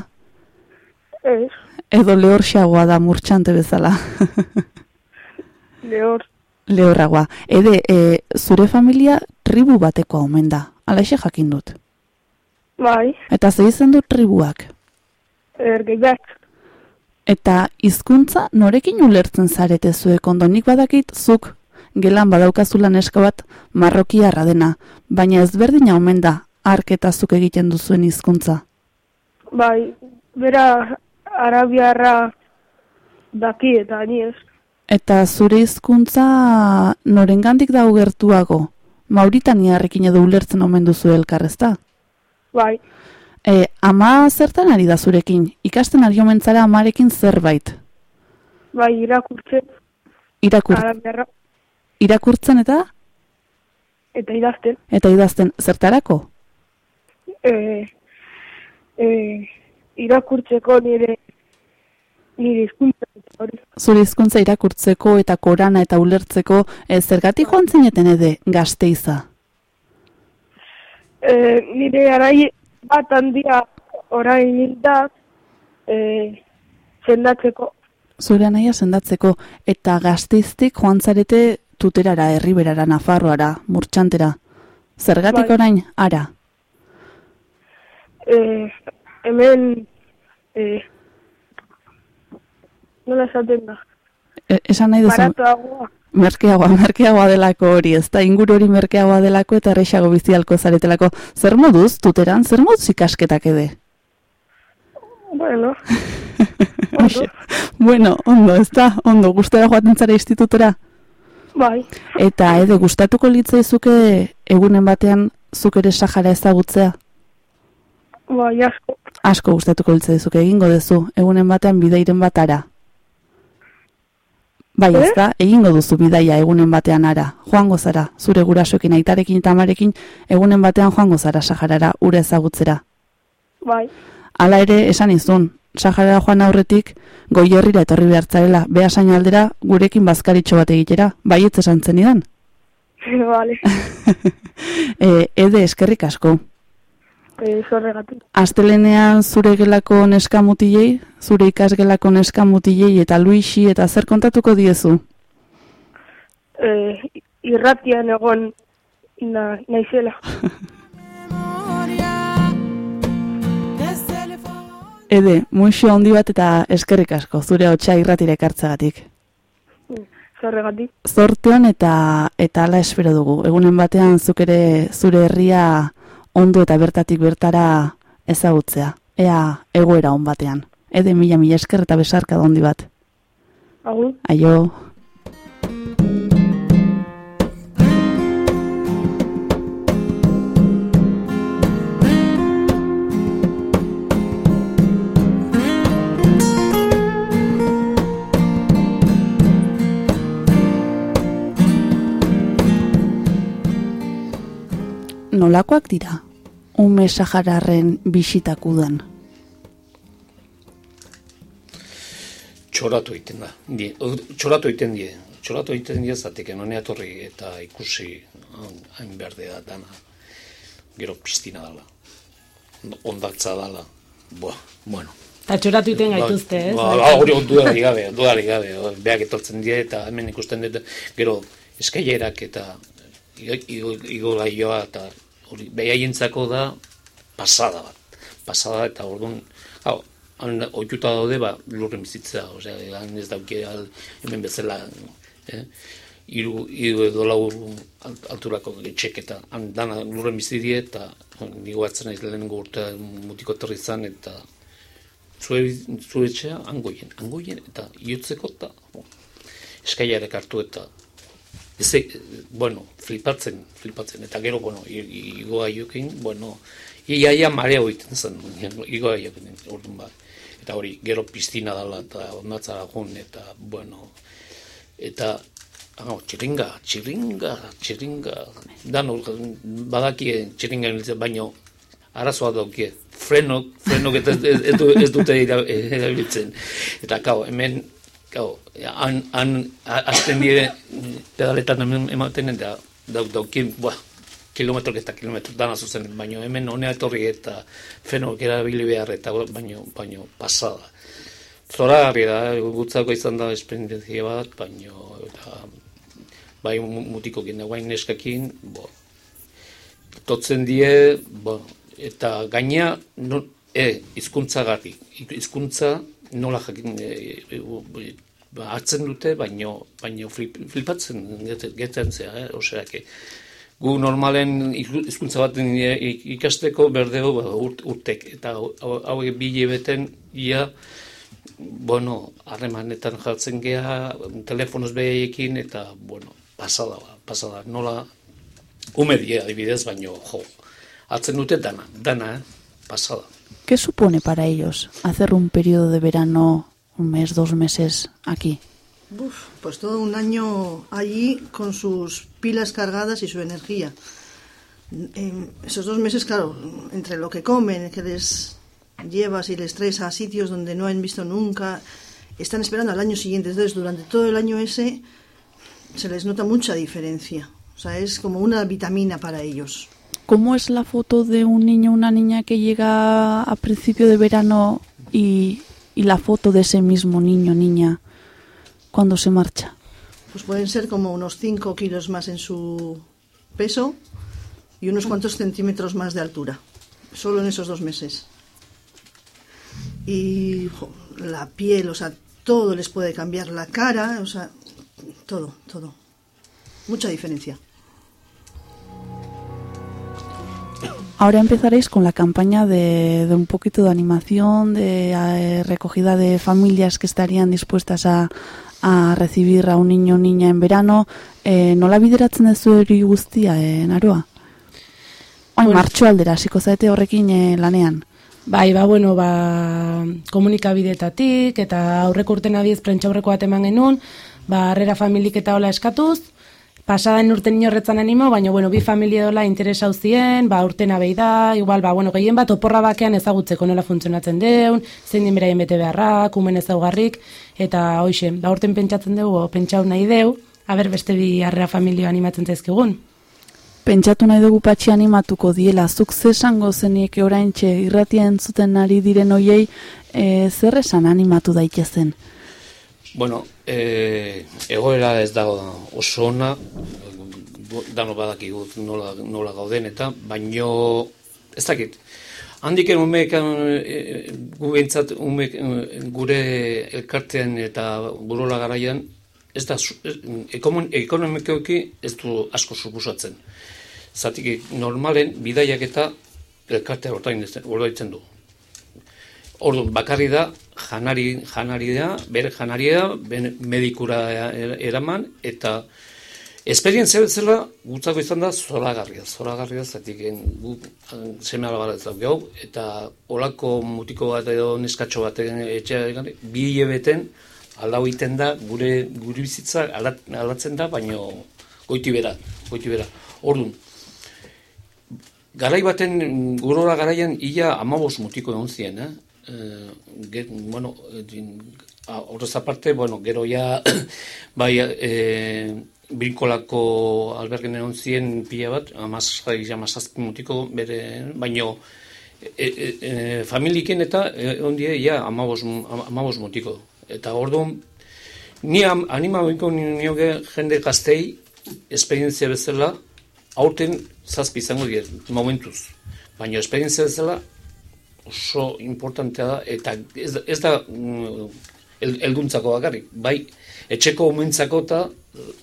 Ez. Edo lehorxagoa da murtxante bezala. Lehor. Lehorragoa. Ede, e, zure familia tribu bateko omen da. Alaxe jakin dut. Bai. Eta ze izan dut tribuak. Ergeiak. Eta hizkuntza norekin ulertzen zarete zuek ondo nik badakit zuk gelan badaukazula neska bat marrokiarra dena, baina ezberdina omen da ark eta zuk egiten duzuen hizkuntza. Bai. Bera arabiarra daki eta ni ez. Eta zure hizkuntza norengandik dago gertuago? Mauritaniarrekin edo ulertzen omen duzu elkar, ezta? Bai. E, ama zertan ari da zurekin? Ikasten ari omen zara amarekin zerbait? Bai, irakurtzen. Irakur, Arabiarra. irakurtzen eta? eta idazten. Eta idazten, zertarako? E, e, irakurtzeko nire nire hizkuntza hori. Zure hizkuntza irakurtzeko eta korana eta ulertzeko, e, zergatik joan zineten ede gazteiza? E, nire arai bat handia orain da e, sendatzeko. Zure anaia sendatzeko, eta gazteiztik joan zarete tuterara, herriberara, nafarroara, murtxantera. Zergatik Bai. orain, ara? E, hemen e, nola esaten da? E, esan nahi duzu, Baratuagoa. merkeagoa, merkeagoa delako hori, ez da inguru hori merkeagoa delako eta errexago bizialko zaretelako. Zer moduz, tuteran, zer moduz ikasketak ede? Bueno, Oxe, bueno, ondo, ez da, ondo, gustara joaten zara institutora? bai, Eta ede, gustatuko litzaizuke egunen batean zuk ere Sahara ezagutzea? bai, asko. Asko gustatuko litzaizuke egingo duzu, egunen batean bidairen batara. Bai, ez da, egingo duzu bidaia egunen batean ara, joango zara, zure gurasoekin, aitarekin eta amarekin, egunen batean joango zara Saharara, ura ezagutzera. Bai, Hala ere, esan izun, Saharara joan aurretik, goierrira etorri behartzarela, behasain aldera, gurekin bazkaritxo bat egitera, baietz esan zenidan. vale. E, ede eskerrik asko. E, zorregatik. Astelenean zure gelako neskamutilei, zure ikasgelako neskamutilei eta Luisi eta zer kontatuko diezu? E, irratian egon na, naizela. Ede, muixo handi bat eta eskerrik asko, zure hotxa irratire ekartzagatik. Zorregatik. Zorteon eta eta ala espero dugu. Egunen batean zuk ere zure herria ondo eta bertatik bertara ezagutzea. Ea egoera on batean. Ede mila mila esker eta besarka handi bat. Agur. Aio. Nolakoak dira? Ume Sahararren bisitak udan. txoratu egiten da. Die, txoratu egiten die. Txoratu egiten die zatik enonea torri eta ikusi hain- hain berde da dana. Gero piztina dala. Ondatza dala. Boa, bueno. Eta txoratu iten gaituzte, ez? Ba, ba, hori dudarik gabe, dudarik gabe. Beak etortzen die eta hemen ikusten dut, gero eskailerak eta igo, igo, igo laioa eta hori behaientzako da pasada bat. Pasada eta orduan, hau, han ohituta daude ba lurren bizitza, osea, han ez dauke al- hemen bezala, eh? Iru, iru edo lau alt- alturako etxek eta han dana lurren bizi die eta nigo atzen naiz lehenengo urte mutiko etorri zan eta zue, zue etxea angoien, angoien eta iotzeko eta bo, eskailarek hartu eta ez, bueno, flipatzen, flipatzen, eta gero, bueno, i- i- igo aiokin, bueno, iaia marea hoiten zen, igo aiokin, orduan bat. Eta hori, gero piztina dala eta ondatzara jun, eta, bueno, eta, hau, txiringa, txiringa, txiringa, dan, badakie txiringa ibiltzen, baino, arazoa daukie, frenok, frenok ez, ez, ez, du- ez dute erabiltzen. Eta, kau, hemen, kau, han, han, azten dire, pedaletan ematen, eta dauk, daukin, buah, kilometrok eta kilometro dana zuzen, baino hemen honea etorri eta fenok erabili behar eta baino, baino pasada. Zoragarri da, gutzako izan da esperientzia bat, baino, eta bai mu- mutikokin, guain neskakin, bo, totzen die, bo, eta gaina, no, e, hizkuntzagatik. hizkuntza nola jakin, e, e, e, ba, hartzen dute, baino, baino flip, flipatzen geten zea, eh? osea, que, gu normalen hizkuntza bat ikasteko berdeo ba, urt, urtek, eta hau- hau- hauek bile beten ia, bueno, harremanetan jartzen gea, telefonoz behaiekin, eta, bueno, pasada, ba, pasada, nola, ume die adibidez, baino, jo, hartzen dute dana, dana, eh? pasada. ¿Qué supone para ellos hacer un periodo de verano, un mes, dos meses aquí? Uf, pues todo un año allí con sus pilas cargadas y su energía. En esos dos meses, claro, entre lo que comen, que les llevas y les traes a sitios donde no han visto nunca, están esperando al año siguiente. Entonces, durante todo el año ese se les nota mucha diferencia. O sea, es como una vitamina para ellos. ¿Cómo es la foto de un niño o una niña que llega a principio de verano y, y la foto de ese mismo niño niña cuando se marcha? Pues pueden ser como unos 5 kilos más en su peso y unos cuantos centímetros más de altura, solo en esos dos meses. Y la piel, o sea, todo les puede cambiar, la cara, o sea, todo, todo. Mucha diferencia. Ahora empezaréis con la campaña de, de un poquito de animación, de eh, recogida de familias que estarían dispuestas a, a recibir a un niño o niña en verano. Eh, nola bideratzen duzu hori guztia, eh, Naroa? Oin, Bueno. martxo aldera, hasiko zaete horrekin eh, lanean. Bai, ba, bueno, ba, komunikabidetatik eta aurreko urten abiez prentsa aurreko bat eman genuen, ba, harrera familik eta hola eskatuz, pasadan urten inorretzan animo, baina, bueno, bi familia dola interesa uzien, ba, urten abei da, igual, ba, bueno, gehien bat oporra bakean ezagutzeko nola funtzionatzen deun, zein din beraien bete beharrak, umen ezaugarrik, eta hoxe, ba, urten pentsatzen dugu, pentsau nahi deu, haber beste bi harrera familia animatzen zaizkigun. Pentsatu nahi dugu patxi animatuko diela, zuk ze esango zenieke oraintxe irratia entzuten ari diren hoiei, e, zer esan animatu daitezen? Bueno, e, egoera ez dago oso ona, dano badakigu nola, nola gauden eta, baino, ez dakit, handiken umeek, e, gu behintzat umeek, e, gure elkartean eta burola garaian, ez da, ekonom- ekonomikoki ez du asko supusatzen. Zatik, normalen, bidaiak eta elkartea ordaintzen du. Orduan, bakarri da, janari, janari da, bere janaria, ben, medikura e- eraman, eta esperientzia bezala gutzako izan da zoragarria, zoragarria, zatik gu seme alabara ez daukau, eta olako mutiko bat edo neskatxo bat etxea bi hilabeten aldau egiten da, gure, gure bizitza aldat, aldatzen da, baino goiti bera, goiti bera. Orduan, garai baten, gurora garaian, ia amabos mutiko egon ziren, eh? Eh, ge, bueno, din- a- horrez aparte, bueno, gero ja, bai, eh, brinkolako albergen egon ziren pila bat, amazai, amazazpi mutiko, bere, baino, e, e, e, familiken eta e, ondie, ja, amabos, amabos mutiko. Eta orduan, ni am- anima goinko nioke jende gaztei, esperientzia bezala, aurten zazpi izango dira, momentuz. Baina esperientzia bezala oso importantea da, eta ez, ez da mm, el, bakarrik, bai, etxeko umentzako eta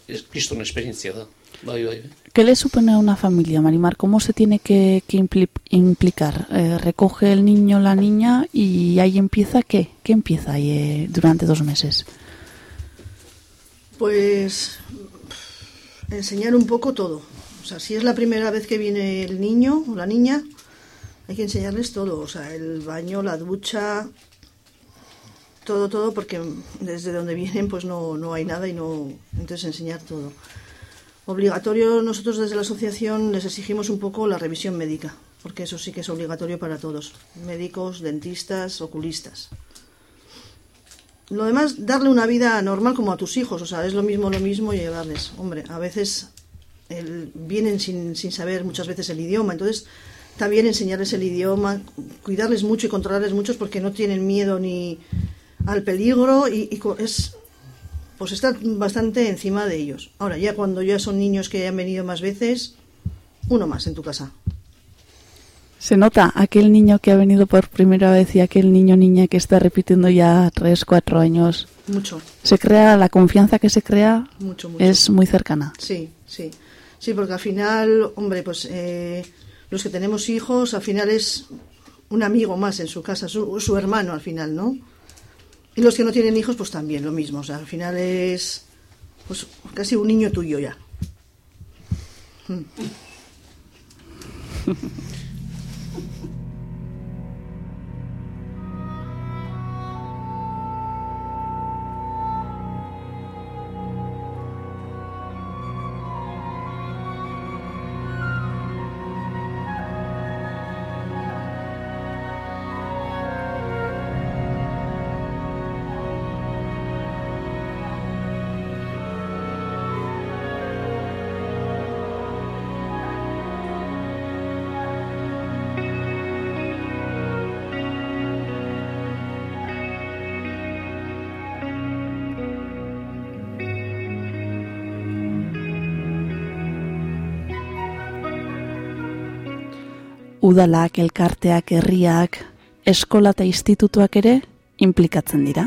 eh, kriston esperientzia da. Bai, bai. ¿Qué le supone a una familia, Marimar? ¿Cómo se tiene que, que impli- implicar? Eh, recoge el niño la niña y ahí empieza ¿qué? ¿Qué empieza ahí eh, durante dos meses? Pues enseñar un poco todo. O sea, si es la primera vez que viene el niño o la niña, hay que enseñarles todo. O sea, el baño, la ducha, todo, todo, porque desde donde vienen pues no, no hay nada y no... Entonces enseñar todo. Obligatorio, nosotros desde la asociación les exigimos un poco la revisión médica, porque eso sí que es obligatorio para todos. Médicos, dentistas, oculistas. Lo demás, darle una vida normal como a tus hijos, o sea, es lo mismo, lo mismo llevarles. Hombre, a veces vienen sin, sin saber muchas veces el idioma, entonces también enseñarles el idioma, cuidarles mucho y controlarles mucho porque no tienen miedo ni al peligro y, y es pues estar bastante encima de ellos. Ahora, ya cuando ya son niños que han venido más veces, uno más en tu casa. Se nota aquel niño que ha venido por primera vez y aquel niño niña que está repitiendo ya tres, cuatro años. Mucho. Se crea, la confianza que se crea Mucho, mucho. es muy cercana. Sí, sí. Sí, porque al final, hombre, pues eh, los que tenemos hijos, al final es un amigo más en su casa, su, su hermano al final, ¿no? Y los que no tienen hijos, pues también lo mismo. O sea, al final es pues casi un niño tuyo ya. udalak, elkarteak, herriak, eskola eta institutuak ere implikatzen dira.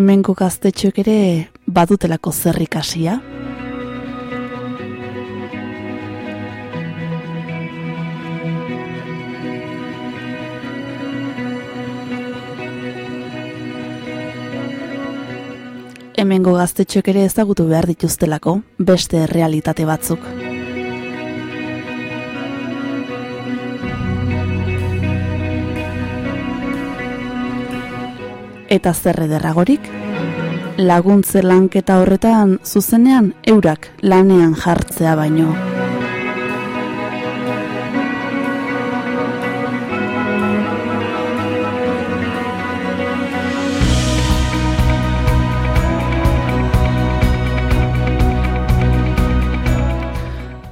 Hemengo gaztetxoek ere badutelako zerrikasia. Hemengo gaztetxoek ere ezagutu behar dituztelako beste realitate batzuk. Eta zer ederragorik? Laguntze lanketa horretan zuzenean eurak lanean jartzea baino.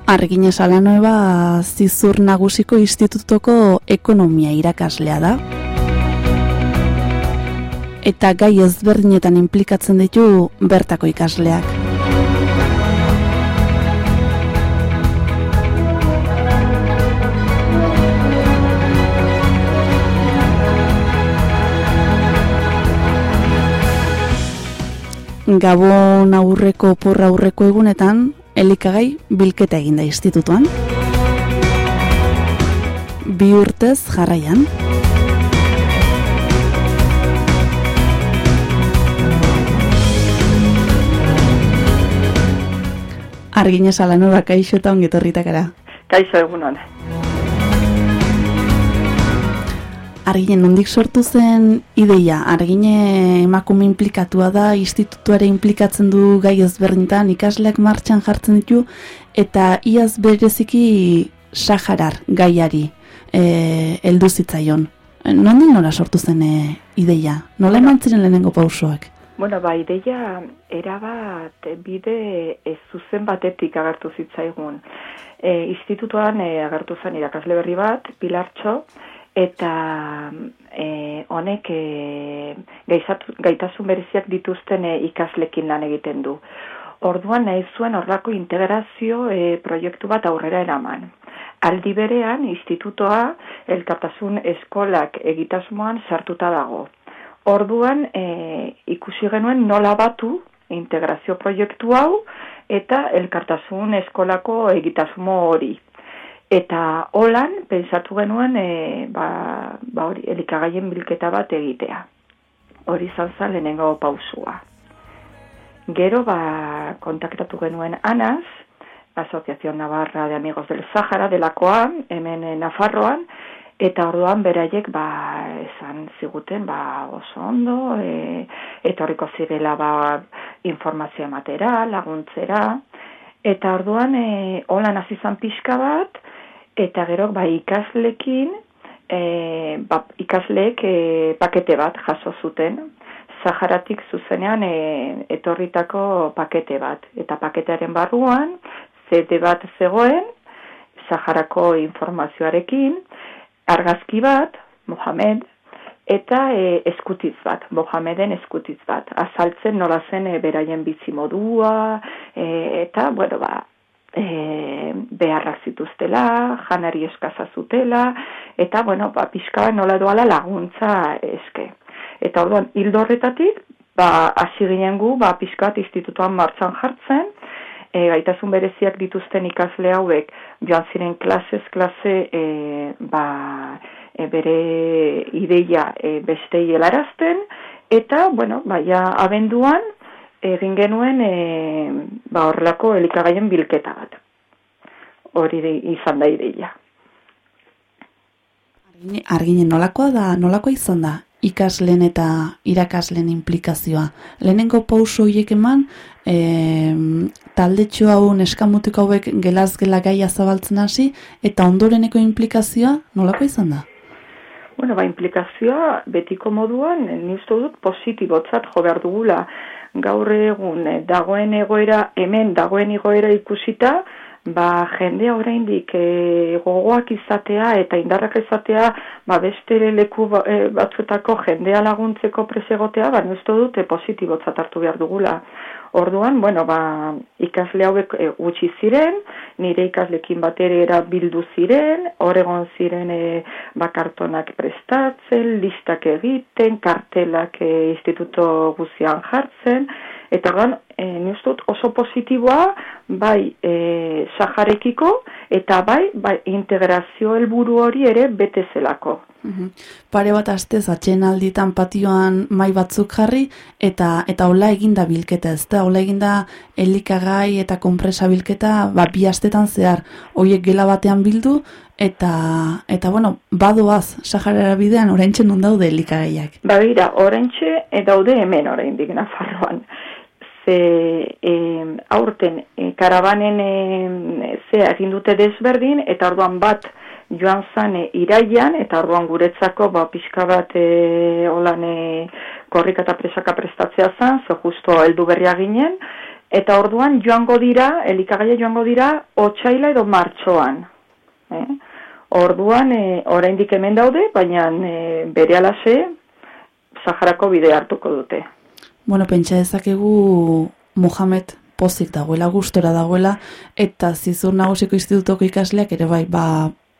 Argine Salanoeba zizur nagusiko institutoko ekonomia irakaslea da. Eta gai ezberdinetan implikatzen ditu bertako ikasleak. Gabon aurreko porra aurreko egunetan, elikagai bilketa eginda institutuan. Bi urtez jarraian. Argine Salanova, kaixo eta ongetorritakara. Kaixo egunon. Argine, nondik sortu zen ideia? Argine emakume implikatua da, institutuare implikatzen du gai ezberdintan, ikasleak martxan jartzen ditu, eta iaz bereziki Saharar gaiari e, eldu zitzaion. E, Nondik nola sortu zen e, ideia? Nola eman ziren lehenengo pausoak? Bueno, ba, ideia erabat bide ez zuzen batetik agertu zitzaigun. E, institutuan e, agertu zen irakasle berri bat, Pilartxo, eta e, honek e, gaizatu, gaitasun bereziak dituzten e, ikaslekin lan egiten du. Orduan nahi zuen horrako integrazio e, proiektu bat aurrera eraman. Aldi berean, institutoa elkartasun eskolak egitasmoan sartuta dago. Orduan e, ikusi genuen nola batu integrazio proiektu hau eta elkartasun eskolako egitasmo hori. Eta holan, pentsatu genuen, e, ba, ba hori, elikagaien bilketa bat egitea. Hori izan zen lehenengo pausua. Gero, ba, kontaktatu genuen anaz, Asociación Navarra de Amigos del Sahara delakoan, hemen eh, Nafarroan, eta orduan beraiek ba esan ziguten ba oso ondo e, etorriko zirela ba informazio ematera, laguntzera eta orduan e, holan hasi izan pixka bat eta gero ba ikaslekin e, ba, ikasleek e, pakete bat jaso zuten Saharatik zuzenean e, etorritako pakete bat eta paketearen barruan CD bat zegoen Saharako informazioarekin argazki bat, Mohamed, eta e, eskutitz bat, Mohameden eskutitz bat. Azaltzen nola zen e, beraien bizi modua, e, eta, bueno, ba, e, beharrak zituztela, janari eskaza zutela, eta, bueno, ba, pixka nola doala laguntza eske. Eta, orduan, hildo horretatik, ba, hasi ginen gu, ba, pixkat institutuan martxan jartzen, e, gaitasun bereziak dituzten ikasle hauek joan ziren klasez klase e, ba, e, bere ideia e, bestei helarazten eta bueno, baia abenduan egin genuen e, ba, horrelako elikagaien bilketa bat hori de, izan da ideia Argine, nolakoa da, nolakoa izan da ikaslen eta irakaslen implikazioa. Lehenengo pauso horiek eman, e, taldetxo hau neskamutiko hauek gelaz gela gaia zabaltzen hasi, eta ondoreneko implikazioa nolako izan da? Bueno, ba, implikazioa betiko moduan, ni uste dut positibotzat jo behar dugula gaur egun eh, dagoen egoera, hemen dagoen egoera ikusita, ba jendea oraindik e, gogoak izatea eta indarrak izatea ba beste leku ba- e, batzuetako jendea laguntzeko presegotea ba uste dute positibotzat hartu behar dugula. Orduan, bueno, ba, ikasle hauek e, gutxi ziren, nire ikaslekin batera bildu ziren, oregon ziren e, ba, kartonak prestatzen, listak egiten, kartelak e, instituto guzian jartzen, eta orduan, e, ni uste dut oso positiboa, bai e, sajarekiko, eta bai, bai integrazio helburu hori ere bete zelako. Mhm. Pare bat astez atxen alditan patioan mai batzuk jarri eta eta hola eginda bilketa, ez da? Hola eginda elikagai eta konpresa bilketa ba, bi astetan zehar. Hoiek gela batean bildu eta eta bueno, badoaz Saharara bidean oraintxe non daude elikagaiak. Badira, orentxe e, daude hemen oraindik Nafarroan. Ze e, aurten e, karabanen e, ze egin dute desberdin eta orduan bat joan zan e, iraian eta orduan guretzako ba pixka bat e, holan e, korrika eta presaka prestatzea zan, ze justo heldu berria ginen eta orduan joango dira, elikagaia joango dira otsaila edo martxoan. Eh? Orduan, e, oraindik hemen daude, baina e, bere alase, Saharako bide hartuko dute. Bueno, pentsa dezakegu Mohamed pozik dagoela, gustora dagoela, eta zizur nagusiko institutoko ikasleak ere bai, ba,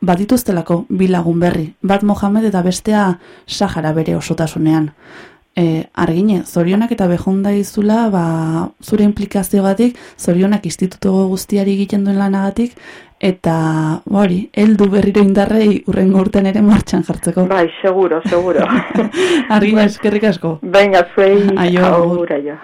badituztelako bi lagun berri. Bat Mohamed eta bestea Sahara bere osotasunean. E, argine, zorionak eta behonda izula, ba, zure implikaziogatik, zorionak instituto guztiari egiten duen lanagatik, eta, ba hori, heldu berriro indarrei urrengo urten ere martxan jartzeko. Bai, seguro, seguro. Argine, eskerrik asko. Venga, zuei, Aio. aio.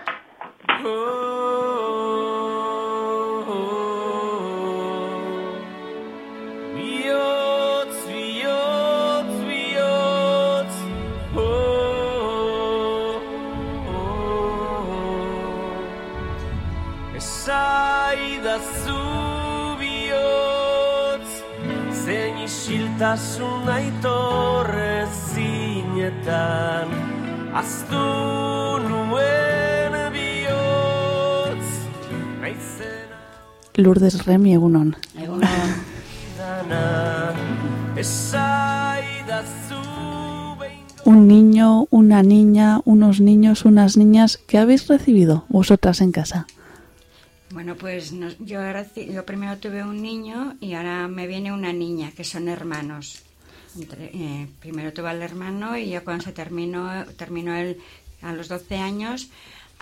Zinetan, aztu nuen bihotz, naizena Lourdes Remi egunon. Egunon. Un niño, una niña, unos niños, unas niñas, ¿qué habéis recibido vosotras en casa? Bueno, pues nos- yo, yo primero tuve un niño y ahora me viene una niña, que son hermanos. Entre- eh, primero tuve al hermano y ya cuando se terminó, terminó él a los 12 años,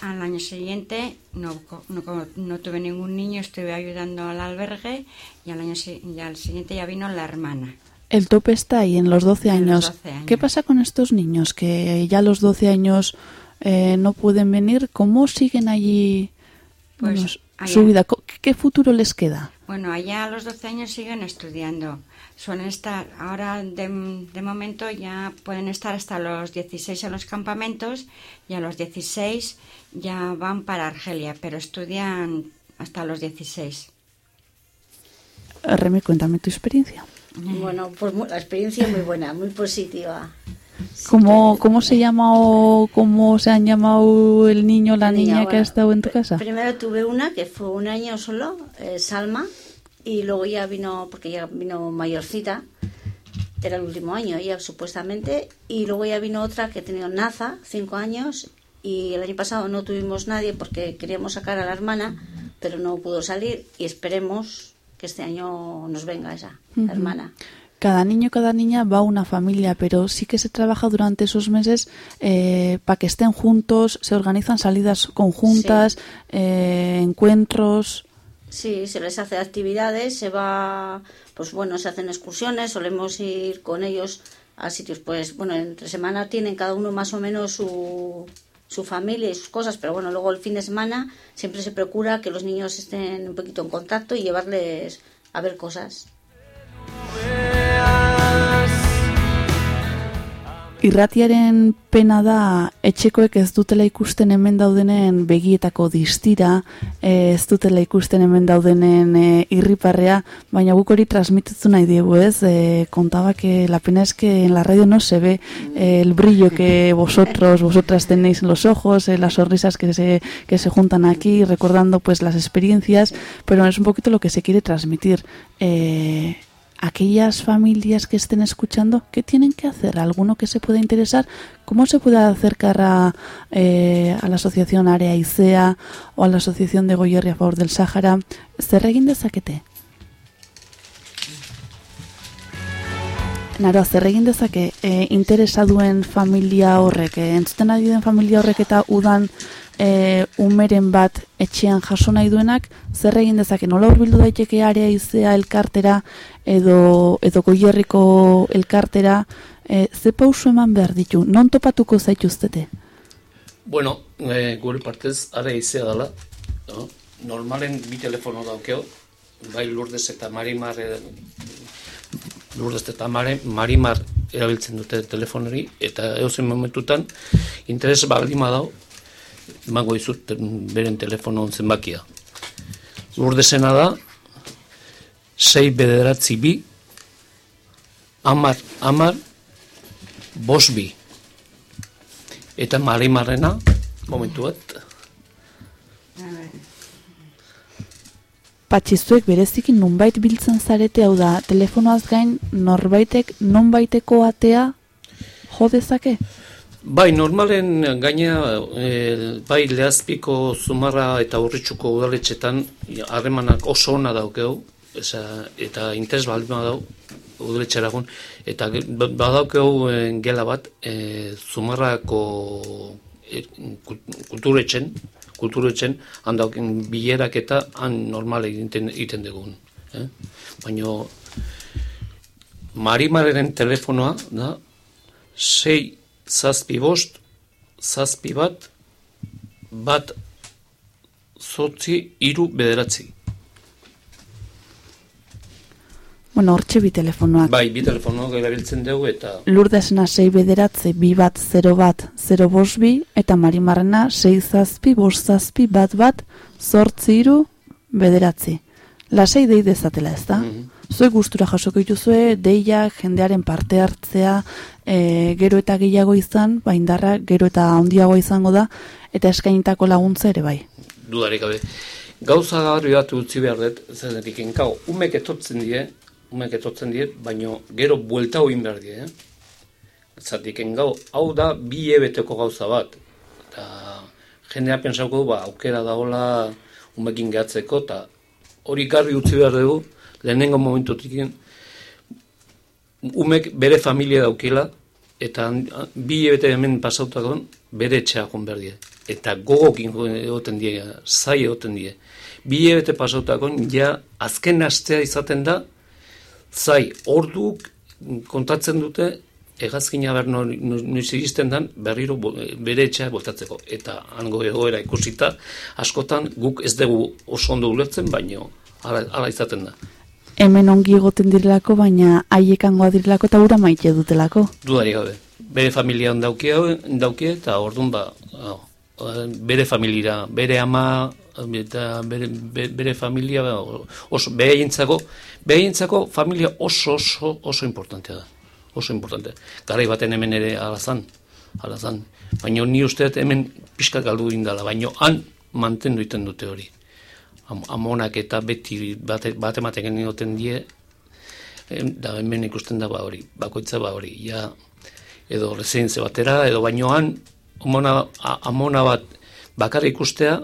al año siguiente no, no, no tuve ningún niño, estuve ayudando al albergue y al año y al siguiente ya vino la hermana. El tope está ahí en los 12 En los años. 12 años. ¿Qué pasa con estos niños que ya a los 12 años eh, no pueden venir? ¿Cómo siguen allí Pues, allá. su vida? ¿Qué futuro les queda? Bueno, allá a los 12 años siguen estudiando. Suelen estar, ahora de, de momento ya pueden estar hasta los 16 en los campamentos y a los 16 ya van para Argelia, pero estudian hasta los 16. Eh, Remy, cuéntame tu experiencia. Bueno, pues mu- la experiencia muy buena, muy positiva. ¿Cómo, ¿Cómo se llama o cómo se han llamado el niño o la niña, que ha estado en tu casa? Primero tuve una que fue un año solo, eh, Salma, y luego ya vino, porque ya vino mayorcita, era el último año, ella supuestamente, y luego ya vino otra que tenía Naza, cinco años, y el año pasado no tuvimos nadie porque queríamos sacar a la hermana, pero no pudo salir, y esperemos que este año nos venga esa hermana. Cada niño, cada niña va a una familia, pero sí que se trabaja durante esos meses para que estén juntos, se organizan salidas conjuntas, eh, encuentros. Sí, se les hace actividades, se va, pues bueno, se hacen excursiones, solemos ir con ellos a sitios, pues bueno, entre semana tienen cada uno más o menos su, su familia y sus cosas, pero bueno, luego el fin de semana siempre se procura que los niños estén un poquito en contacto y llevarles a ver cosas. Irratiaren pena da etxekoek ez dutela ikusten hemen daudenen begietako distira, ez dutela ikusten hemen daudenen e, irriparrea, baina guk hori transmititzen nahi diegu, ez? E, contaba que la pena es que en la radio no se ve eh, el brillo que vosotros, vosotras tenéis en los ojos, eh, las sonrisas que se, que se juntan aquí, recordando pues las experiencias, pero es un poquito lo que se quiere transmitir. Eh, aquellas familias que estén escuchando, ¿qué tienen que hacer? ¿Alguno que se pueda interesar? ¿Cómo se puede acercar a, eh, a la asociación Área ICEA o a la asociación de Goyerri a favor del Sáhara? Zer egin dezakete? Naroa, zer egin dezake e, interesa duen familia horrek, e, entzuten ari familia horrek eta udan e, umeren bat etxean jaso nahi duenak, zer egin dezake, nola urbildu daiteke area izea elkartera edo, edo goierriko elkartera, e, ze pausu eman behar ditu, non topatuko zaituztete? Bueno, e, gure partez, are izea dela, no? normalen bi telefono daukeo, bai Lourdes eta Marimar e, Lourdes eta Mare, Marimar erabiltzen dute telefonari, eta eusen momentutan, interes baldima dau, emango dizut beren telefono zenbakia. Lourdesena da, 6 bederatzi bi, amar, amar, bos bi. Eta Marimarrena, momentu bat, Patxizuek berezikin nonbait biltzen zarete hau da, telefonoaz gain norbaitek nonbaiteko atea jo dezake? Bai, normalen gaina, e, bai lehazpiko zumarra eta urritxuko udaletxetan harremanak oso ona daukeu, eza, eta interes baldima dau udaletxeragun, eta ba- badaukeu e, gela bat e, zumarrako e, kul- kulturetxen, kulturetxen, handauken bilerak eta han normal egiten, egiten dugun. Eh? Baina Marimarren telefonoa da 6 zazpi bost, zazpi bat, bat zortzi, iru bederatzi. Bueno, hortxe bi telefonoak. Bai, bi telefonoak erabiltzen dugu eta Lurdesena 6 bederatze, bi bat, 0 bat, 0 bos bi, eta Marimarrena 6 zazpi, bos zazpi, bat bat, zortzi iru, bederatzi. Lasei dei dezatela ez da? Zuek gustura jasoko dituzue, deia, jendearen parte hartzea, e, gero eta gehiago izan, ba indarra gero eta handiago izango da, eta eskainitako laguntza ere bai. dudarik gabe. Gauza garbi bat utzi behar dut, zenetik enkau, umek etortzen die, umek etortzen die, baino gero buelta hoin behar die, eh? Zatik engau, hau da bi ebeteko gauza bat. Eta jendea pensauko ba, aukera dagoela umekin gehatzeko, eta hori garbi utzi behar dugu, lehenengo momentutik umek bere familia daukila, eta bi ebete hemen pasautakon, bere etxea joan behar. Eta gogokin egoten die, zai egoten die. Bi ebete pasautakon, ja, azken astea izaten da, zai, orduk kontatzen dute, egazkina ber no- no- noiz iristen dan, berriro bere etxea botatzeko. Eta hango egoera ikusita, askotan guk ez dugu oso ondo ulertzen, baino hala, hala izaten da. Hemen ongi egoten direlako, baina haiekangoa direlako eta ura maite dutelako. Dudari gabe. Bere familian daukie, daukie eta orduan ba, bere familira, bere ama eta bere, be- bere familia ba, oso behintzako, behintzako familia oso oso oso importantea da. Oso importante. Garai baten hemen ere alazan, alazan. Baina ni uste hemen pixka galdu indala, baina han mantendu iten dute hori. Am- Amonak eta beti bate, bate ematen egoten die, da hemen ikusten da ba hori, bakoitza ba hori, ja, edo rezintze batera, edo bainoan, amona, amona bat bakarra ikustea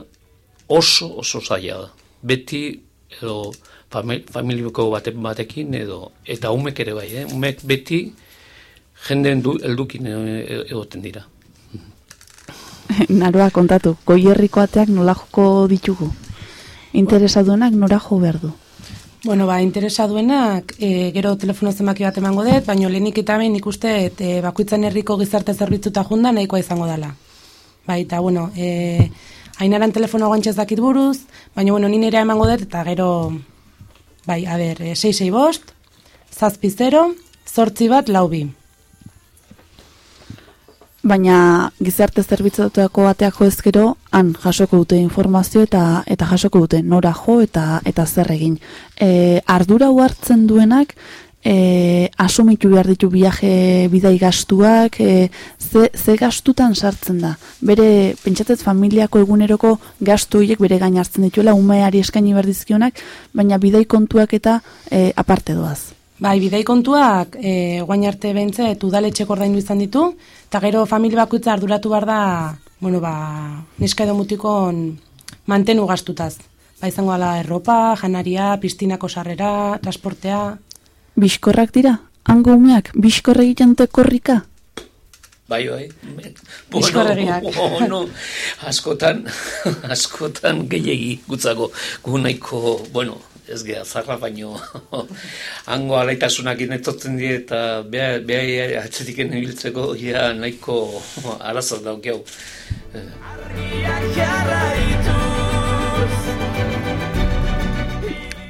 oso, oso zaila da. Beti, edo fami- familiako bate, batekin, edo, eta umek ere bai, eh? umek beti jendeen du, eldukin e- e- egoten dira. Naroa kontatu, goierriko ateak nola joko ditugu? Interesa duenak nora jo behar du? Bueno, ba, interesa duenak, e, gero telefono zenbaki bat emango dut, baino lehenik eta behin ikuste e, bakoitzan herriko gizarte zerbitzuta junda nahikoa izango dela. Bai, eta bueno, e, hainaran telefono guantxez dakit buruz, baina bueno, ni nerea emango dut, eta gero, bai, a ber, e, 6 bost, zazpi zero, zortzi bat, lau bi. Baina gizarte zerbitzuetako bateak jo ezkero, han jasoko dute informazio eta eta jasoko dute nora jo eta eta zer egin. E, ardura hartzen duenak, e, asumitu behar ditu viaje bidai gastuak, e, ze, ze gastutan sartzen da. Bere, pentsatzez familiako eguneroko gastu horiek bere gain hartzen dituela, umeari eskaini behar dizkionak, baina bidai kontuak eta e, aparte doaz. Bai, bidai kontuak e, guain arte bentze udaletxeko ordaindu izan ditu, eta gero familia bakoitza arduratu behar da, bueno, ba, neska edo mutikon mantenu gastutaz. Ba, izango ala erropa, janaria, pistinako sarrera, transportea. Biskorrak dira? Hango umeak, biskorre egiten dute korrika? Bai, bai. Bueno, askotan, askotan gehiagi gutzago. Gu nahiko, bueno, ez geha zarra baino hango alaitasunak inetotzen die eta beha, beha atzetik ibiltzeko ja nahiko arazak daukeu.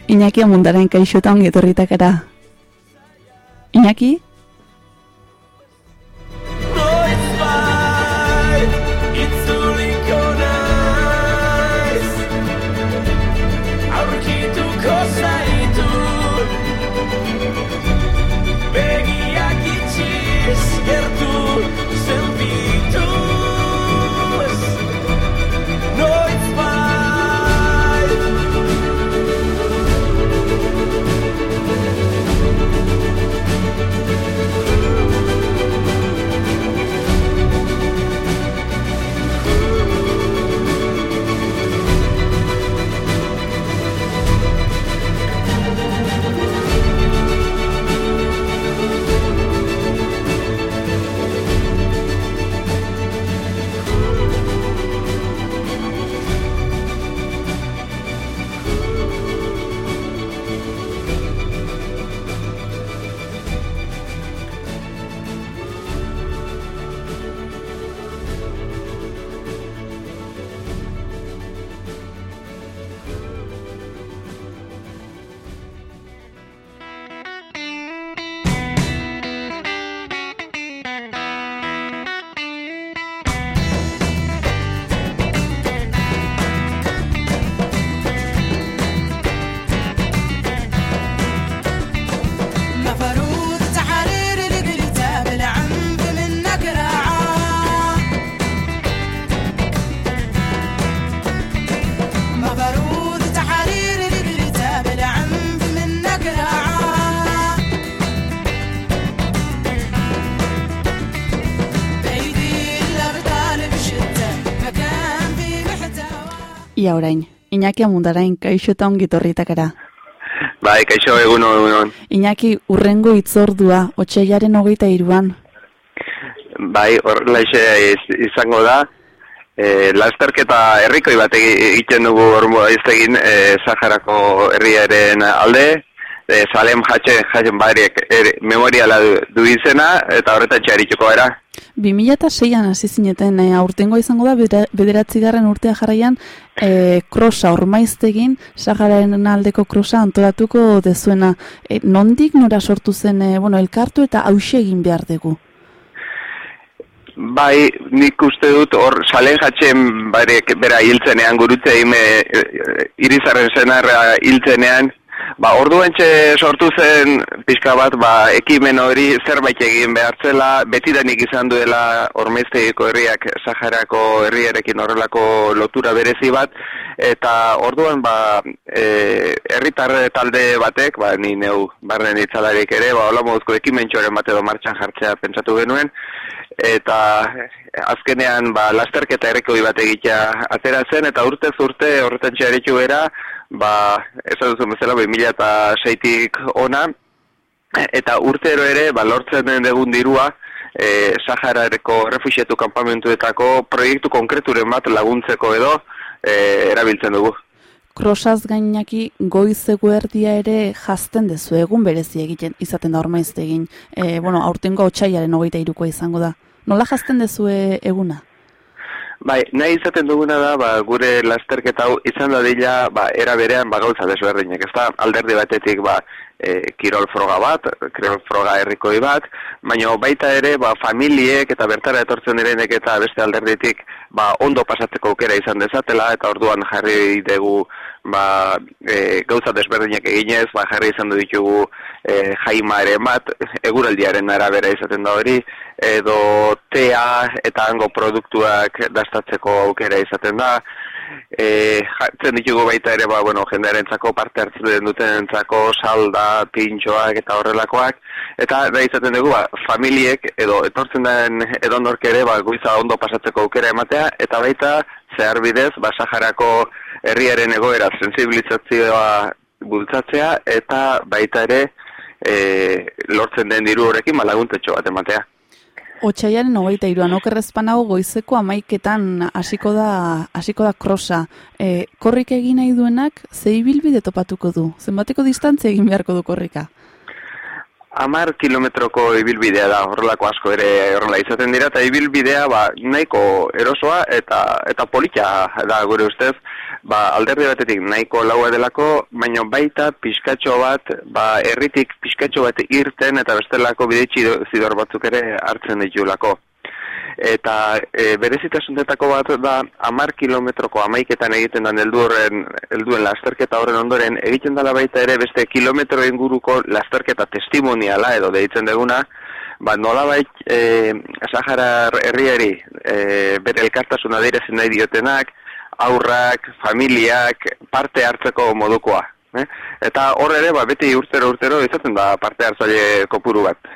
Iñaki amundaren kaixota ongi etorritak era. Iñaki? Ia orain, Iñaki amundarain kaixota ongi etorritak era. Bai, kaixo eguno egunon. Iñaki urrengo itzordua, otxaiaren hogeita iruan. Bai, horrela iz- izango da. E, lasterketa herrikoi bat egi- egiten dugu ormo egin e, Saharako herriaren alde. E, Salem Hatxe Hatxen Bariek er, memoriala du, du izena eta horretan txarituko era. 2006an hasi zineten e, aurtengo izango da bedera- bederatzigarren urtea jarraian e, krosa ormaiztegin Sahararen aldeko krosa antolatuko dezuena. E, nondik nora sortu zen, e, bueno, elkartu eta hause egin behar dugu. Bai, nik uste dut hor Salem Hatxen Bariek bera hiltzenean gurutze ime e, e, irizarren senarra hiltzenean Ba, orduantxe sortu zen pixka bat, ba, ekimen hori zerbait egin behar zela, betidanik izan duela ormeiztegiko herriak Saharako herriarekin horrelako lotura berezi bat, eta orduan, ba, e, herritar talde batek, ba, ni neu barren itzalarik ere, ba, hola moduzko ekimen txoren bat edo martxan jartzea pentsatu genuen, eta azkenean ba, lasterketa errekoi bat egitea atera zen, eta urtez urte horretan txaritxu bera, ba, esan duzu bezala, 2006tik ona, eta urtero ere, ba, lortzen den dugun dirua, e, Saharareko refuxiatu kanpamentuetako proiektu konkreturen bat laguntzeko edo e, erabiltzen dugu. Krosaz gainaki goiz eguerdia ere jazten dezu egun berezi egiten izaten da ormaizte egin. E, bueno, aurtengo otxaiaren hogeita irukoa izango da. Nola jazten dezue eguna? Bai, nahi izaten duguna da, ba, gure lasterketa hau izan dadila, ba, era berean, ba, gauza desberdinak, ez da, alderdi batetik, ba, e, kirol froga bat, kirol froga herrikoi bat, baina baita ere, ba, familiek eta bertara etortzen direnek eta beste alderditik, ba, ondo pasatzeko aukera izan dezatela, eta orduan jarri dugu, ba, e, gauza desberdinak eginez, ba, jarri izan ditugu e, jaimaren bat, eguraldiaren arabera izaten da hori, edo tea eta hango produktuak dastatzeko aukera izaten da, e, jartzen ditugu baita ere, ba, bueno, jendearentzako parte hartzen dutenentzako salda, pintxoak eta horrelakoak, eta da izaten dugu, ba, familiek edo etortzen den edonork ere, ba, goiza ondo pasatzeko aukera ematea, eta baita zehar bidez, ba, Saharako herriaren egoera sensibilizazioa bultzatzea, eta baita ere, e, lortzen den diru horrekin malaguntetxo bat ematea. Otsaiaren hogeita iruan, okerrezpanago goizeko amaiketan hasiko da hasiko da krosa. E, korrik egin nahi duenak, ze ibilbide topatuko du? Zenbateko distantzia egin beharko du korrika? Amar kilometroko ibilbidea da, horrelako asko ere horrela izaten dira, eta ibilbidea ba, nahiko erosoa eta eta polita da gure ustez, ba, alderdi batetik nahiko laua delako, baina baita pizkatxo bat, ba, herritik pizkatxo bat irten eta bestelako bidetxi zidor batzuk ere hartzen ditulako. Eta e, berezitasunetako bat da amar kilometroko amaiketan egiten den helduen helduen lasterketa horren ondoren egiten dela baita ere beste kilometro inguruko lasterketa testimoniala edo deitzen deguna, ba nolabait e, Sahara herriari e, bere elkartasuna adierazi nahi diotenak, aurrak, familiak parte hartzeko modukoa. Eh? Eta hor ere, ba, beti urtero urtero izaten da parte hartzaile kopuru bat.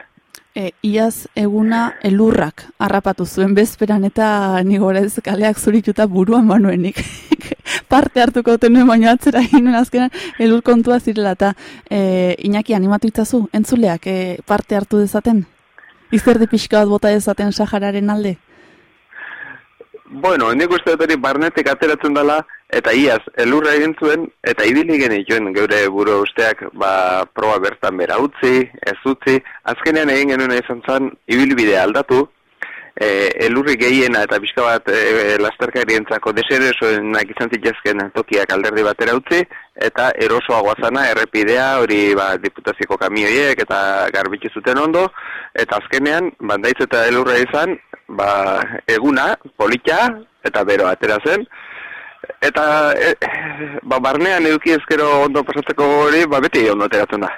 E, iaz eguna elurrak harrapatu zuen bezperan eta nigorez kaleak zurituta buruan manuenik. Parte hartuko tenuen baino atzera ginen azkenan elur kontua zirela eta e, Iñaki animatu itzazu, entzuleak e, parte hartu dezaten? Izerdi pixka bat bota dezaten Sahararen alde? Bueno, nik uste dut hori barnetik ateratzen dela, eta iaz, elurra egin zuen, eta ibili genituen geure buru usteak, ba, proba bertan bera utzi, ez utzi, azkenean egin genuen izan zen, ibilbidea aldatu, e, elurri gehiena eta pixka bat e, lasterkarientzako deserosoenak izan zitezken tokiak alderdi batera utzi, eta erosoagoa zana errepidea hori ba, diputaziko kamioiek eta garbitzu zuten ondo, eta azkenean, bandaitz eta elurra izan, ba, eguna, polita, eta bero atera zen, eta e, ba, barnean eduki ezkero ondo pasatzeko hori, ba, beti ondo ateratzen da.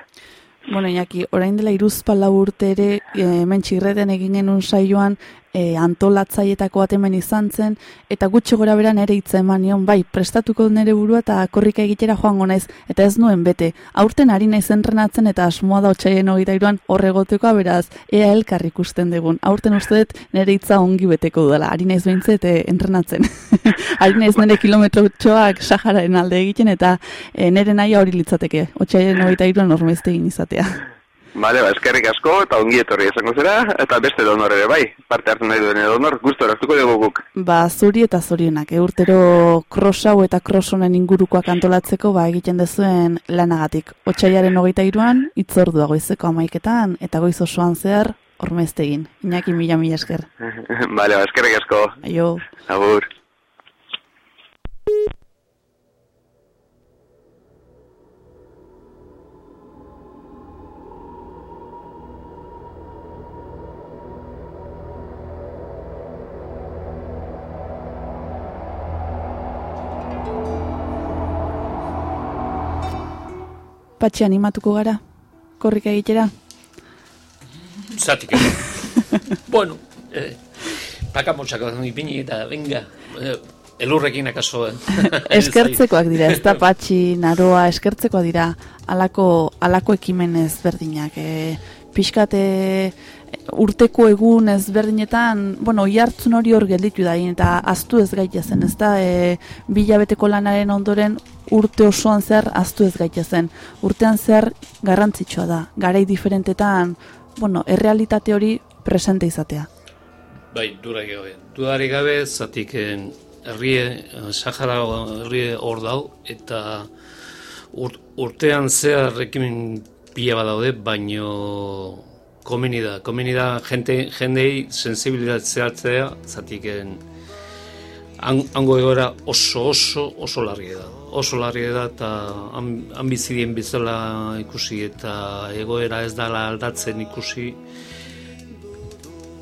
Bueno, Iñaki, orain dela iruzpala urte ere, e, hemen txirreten egin genuen saioan, e, antolatzaietako batemen izan zen, eta gutxo gora beran ere hitza eman nion, bai, prestatuko nere burua eta korrika egitera joango naiz, eta ez nuen bete. Aurten ari naiz entrenatzen eta asmoa da otxaien hogeita iruan horregotekoa beraz, ea elkar ikusten dugun. Aurten uste dut nere hitza ongi beteko dudala, ari naiz behintzet e, entrenatzen. ari naiz nire kilometro txoak Sahararen alde egiten eta e, nire nahi hori litzateke, otxaien hogeita iruan egin izatea. Bale, ba, eskerrik asko eta ongi etorri izango zera, eta beste donor ere bai, parte hartzen nahi duen donor, guztu hartuko dugu guk. Ba, zuri eta zorionak, e, urtero cross hau eta cross honen ingurukoak antolatzeko, ba, egiten dezuen lanagatik. Otsaiaren hogeita iruan, itzordu dago izeko amaiketan, eta goiz osoan zehar, ormezte egin. Iñaki mila mila esker. Bale, ba, eskerrik asko. Aio. Agur. Patxi animatuko gara, korrika egitera. Zatik bueno, eh, pakamotxak ipini eta venga, eh, elurrekin akaso. Eh. eskertzekoak dira, ez da patxi, naroa, eskertzekoak dira, alako, alako ekimen ezberdinak. E, pixkate urteko egun ezberdinetan, bueno, jartzun hori hor gelditu da, eta aztu ez gaitezen, ez da, e, bilabeteko lanaren ondoren urte osoan zer aztu ez gaitezen. Urtean zer garrantzitsua da, garei diferentetan, bueno, errealitate hori presente izatea. Bai, dudarik gabe. Dudarik gabe, zatik herrie, eh, Sahara herrie hor dau, eta ur, urtean zehar ekimen pila badaude, baino komeni da, komeni da jente, jendei sensibilizatzea, zatik Han- hango egoera oso oso oso larria da. Oso larria da eta han, han ikusi eta egoera ez dala aldatzen ikusi.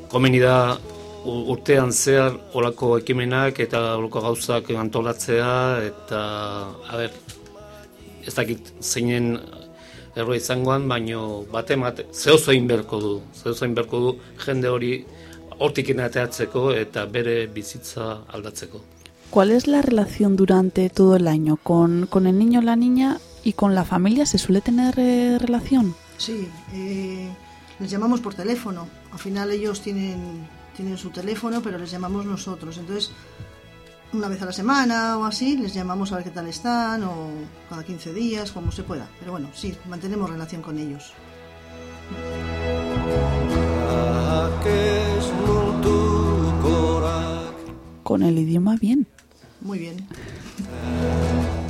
Komeni da urtean zehar olako ekimenak eta olako gauzak antolatzea eta a ber, ez dakit zeinen erroa izangoan, baino bate mate, zehozo egin beharko du, zehozo egin beharko du jende hori hortik ateatzeko eta bere bizitza aldatzeko. ¿Cuál es la relación durante todo el año con, con el niño, la niña y con la familia? ¿Se suele tener eh, relación? Sí, eh, les llamamos por teléfono. Al final ellos tienen, tienen su teléfono, pero les llamamos nosotros. Entonces, una vez a la semana o así, les llamamos a ver qué tal están, o cada 15 días, como se pueda. Pero bueno, sí, mantenemos relación con ellos. Con el idioma bien. Muy bien.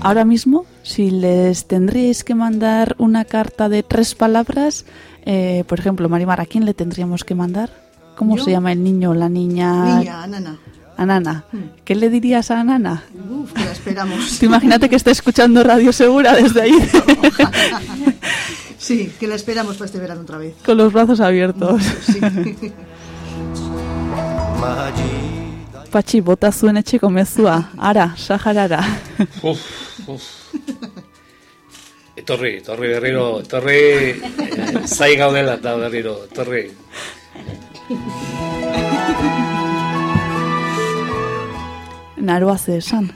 Ahora mismo, si les tendríais que mandar una carta de tres palabras, eh, por ejemplo, Marimar, ¿a quién le tendríamos que mandar? ¿Cómo ¿Yo? se llama el niño o la niña? Niña, Anana. A Nana. ¿Qué le dirías a Nana? Uf, que la esperamos. Tú imagínate que está escuchando Radio Segura desde ahí, Sí, que la esperamos para este verano otra vez. con los brazos abiertos. Sí. Patxi, bota zuen etxeko mezua. Ara, Saharara. Uf, uf. Etorri, etorri berriro, etorri, eh, zai gaudela eta berriro, etorri. Naroa ze esan.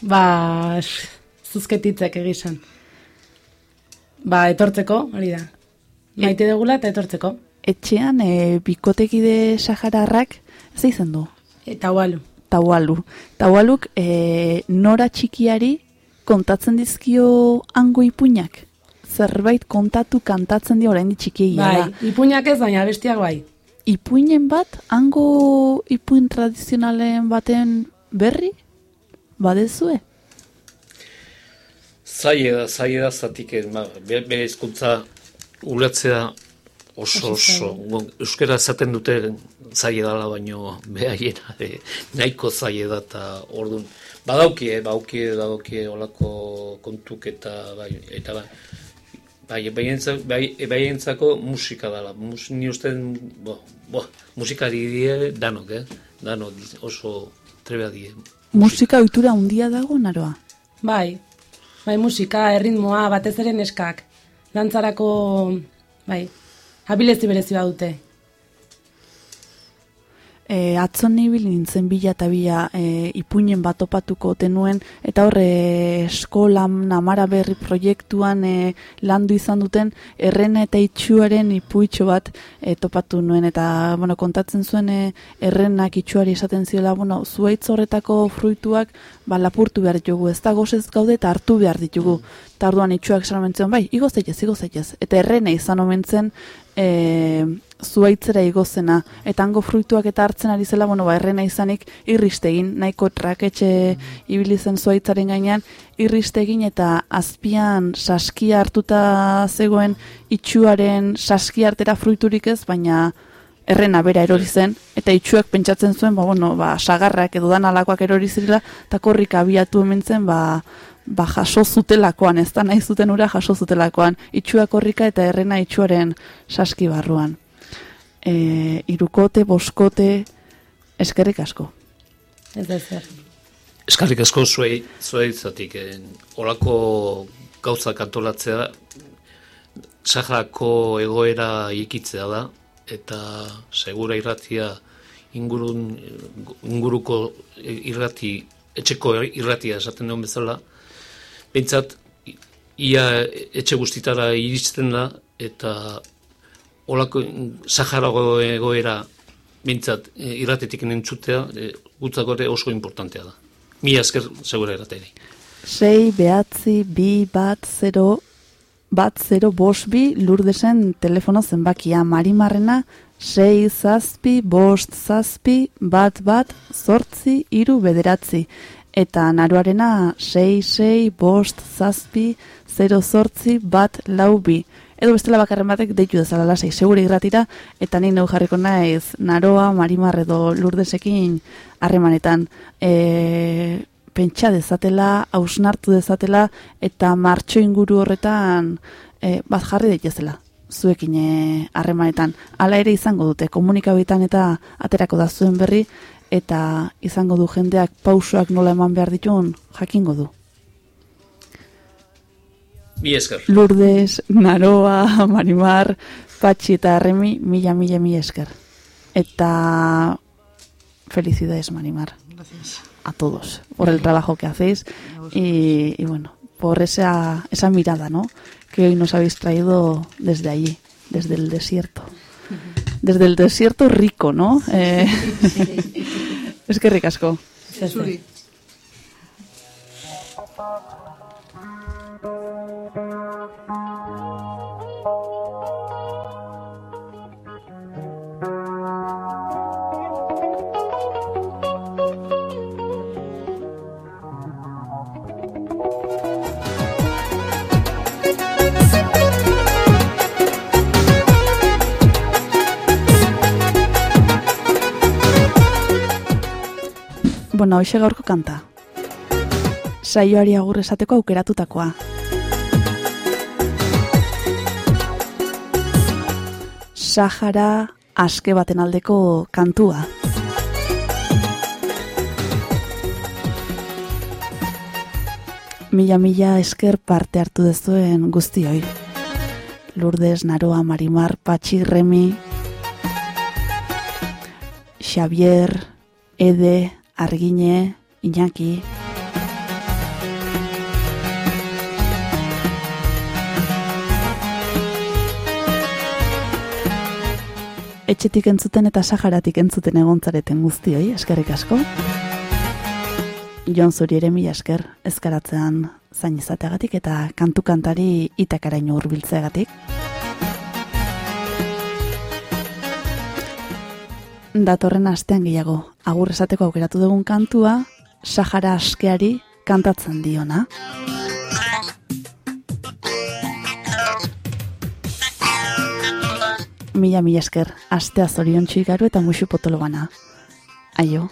Ba, zuzketitzek egizan. Ba, etortzeko, hori da. Maite degula eta etortzeko. Etxean, e, bikotekide Sahararrak, ze izen du? E, taualu. Taualu. Taualuk, e, nora txikiari kontatzen dizkio hango ipuinak? Zerbait kontatu kantatzen dio orain txikiei Bai, ipuinak ez, baina bestiak bai. Ipuinen bat, hango ipuin tradizionalen baten berri? Badezue? Zaie da, zaie da zatik, eh, bere hizkuntza ulertzea oso Oso zaila. oso, Gon- euskara esaten dute zaie dala baino behaiena e, nahiko zaie da eta ordun badaukie, badaukie, badaukie olako kontuk eta bai, eta bai, bai, baientzako, bai, baientzako musika dala, Mus, ni uste, bo, bo, musikari die danok, eh? danok oso trebea die. Musika ohitura handia dago, naroa? Bai, bai musika, erritmoa, batez ere neskak. Dantzarako, bai, abilezi berezi dute. E, atzo nibil nintzen bila eta bila e, ipuinen bat topatuko tenuen, eta horre eskolan namara berri proiektuan e, landu izan duten errena eta itxuaren ipuitxo bat e, topatu nuen, eta bueno, kontatzen zuen e, errenak itxuari esaten ziola, bueno, zuaitz horretako fruituak ba, lapurtu behar ditugu, ez da gozez gaude eta hartu behar ditugu. Eta orduan itxuak esan omen zion, bai, igo zaitez. Eta errena izan omen zen, e, zuaitzera igozena, eta hango fruituak eta hartzen ari zela, bueno, ba, errena izanik irristegin, nahiko traketxe ibili zen zuaitzaren gainean, irristegin eta azpian saskia hartuta zegoen itxuaren saskia artera fruiturik ez, baina errena bera erori zen, eta itxuak pentsatzen zuen, ba, bueno, ba, sagarrak edo dan alakoak erori zirela, eta korrika abiatu hemen zen, ba, ba jaso zutelakoan, ez da nahi zuten ura jaso zutelakoan, itxuak korrika eta errena itxuaren saski barruan. E, irukote, boskote, eskerrik asko. Ez da zer. Eskarrik asko zuei, zuei zatik, eh, olako gauzak antolatzea, Saharako egoera ikitzea da, eta segura irratia ingurun, inguruko irrati, etxeko irratia esaten duen bezala, Bentsat, ia etxe guztitara iristen da, eta olako Saharago egoera bintzat irratetik entzutea, e, gutzako ere oso importantea da. Mila esker segura irrateri. Sei, behatzi, bi, bat, zero, bat, zero, bos, lurdesen telefono zenbakia. Marimarrena, sei, zazpi, bost, zazpi, bat, bat, zortzi, iru, bederatzi. Eta naruarena, sei, sei, bost, zazpi, zero, zortzi, bat, lau, bi. Edo bestela bakarren batek deitu dezala lasai, segure irratira, eta ni neu jarriko naiz naroa, marimar edo lurdesekin harremanetan. E, pentsa dezatela, hausnartu dezatela, eta martxo inguru horretan e, bat jarri daitezela zuekin eh, harremanetan. Hala ere izango dute, komunikabitan eta aterako da zuen berri, eta izango du jendeak pausoak nola eman behar ditun, jakingo du. Mi esker. Lourdes, Naroa, Marimar, Patxi eta Remi, mila, mila, mila esker. Eta felicidades, Marimar. Gracias. A todos por el trabajo que hacéis y, y bueno, por esa, esa mirada, ¿no? Que hoy nos habéis traído desde allí, desde el desierto. Desde el desierto rico, ¿no? Eh, es que ricasco. Bueno, hoxe gaurko kanta. Saioari agur esateko aukeratutakoa. Sahara aske baten aldeko kantua. Mila mila esker parte hartu dezuen guztioi. Lourdes, Naroa, Marimar, Patxi, Remi, Xavier, Ede, Argine, Iñaki. Etxetik entzuten eta Saharatik entzuten egontzareten guztioi, eskerrik asko. Jon zuri ere mila esker, ezkaratzean zain izateagatik eta kantu kantari itakaraino hurbiltzeagatik. Datorren astean gehiago, agur esateko aukeratu dugun kantua, Sahara askeari kantatzen diona. Mila mila esker, astea zorion txigaru eta musu potolo bana. Aio.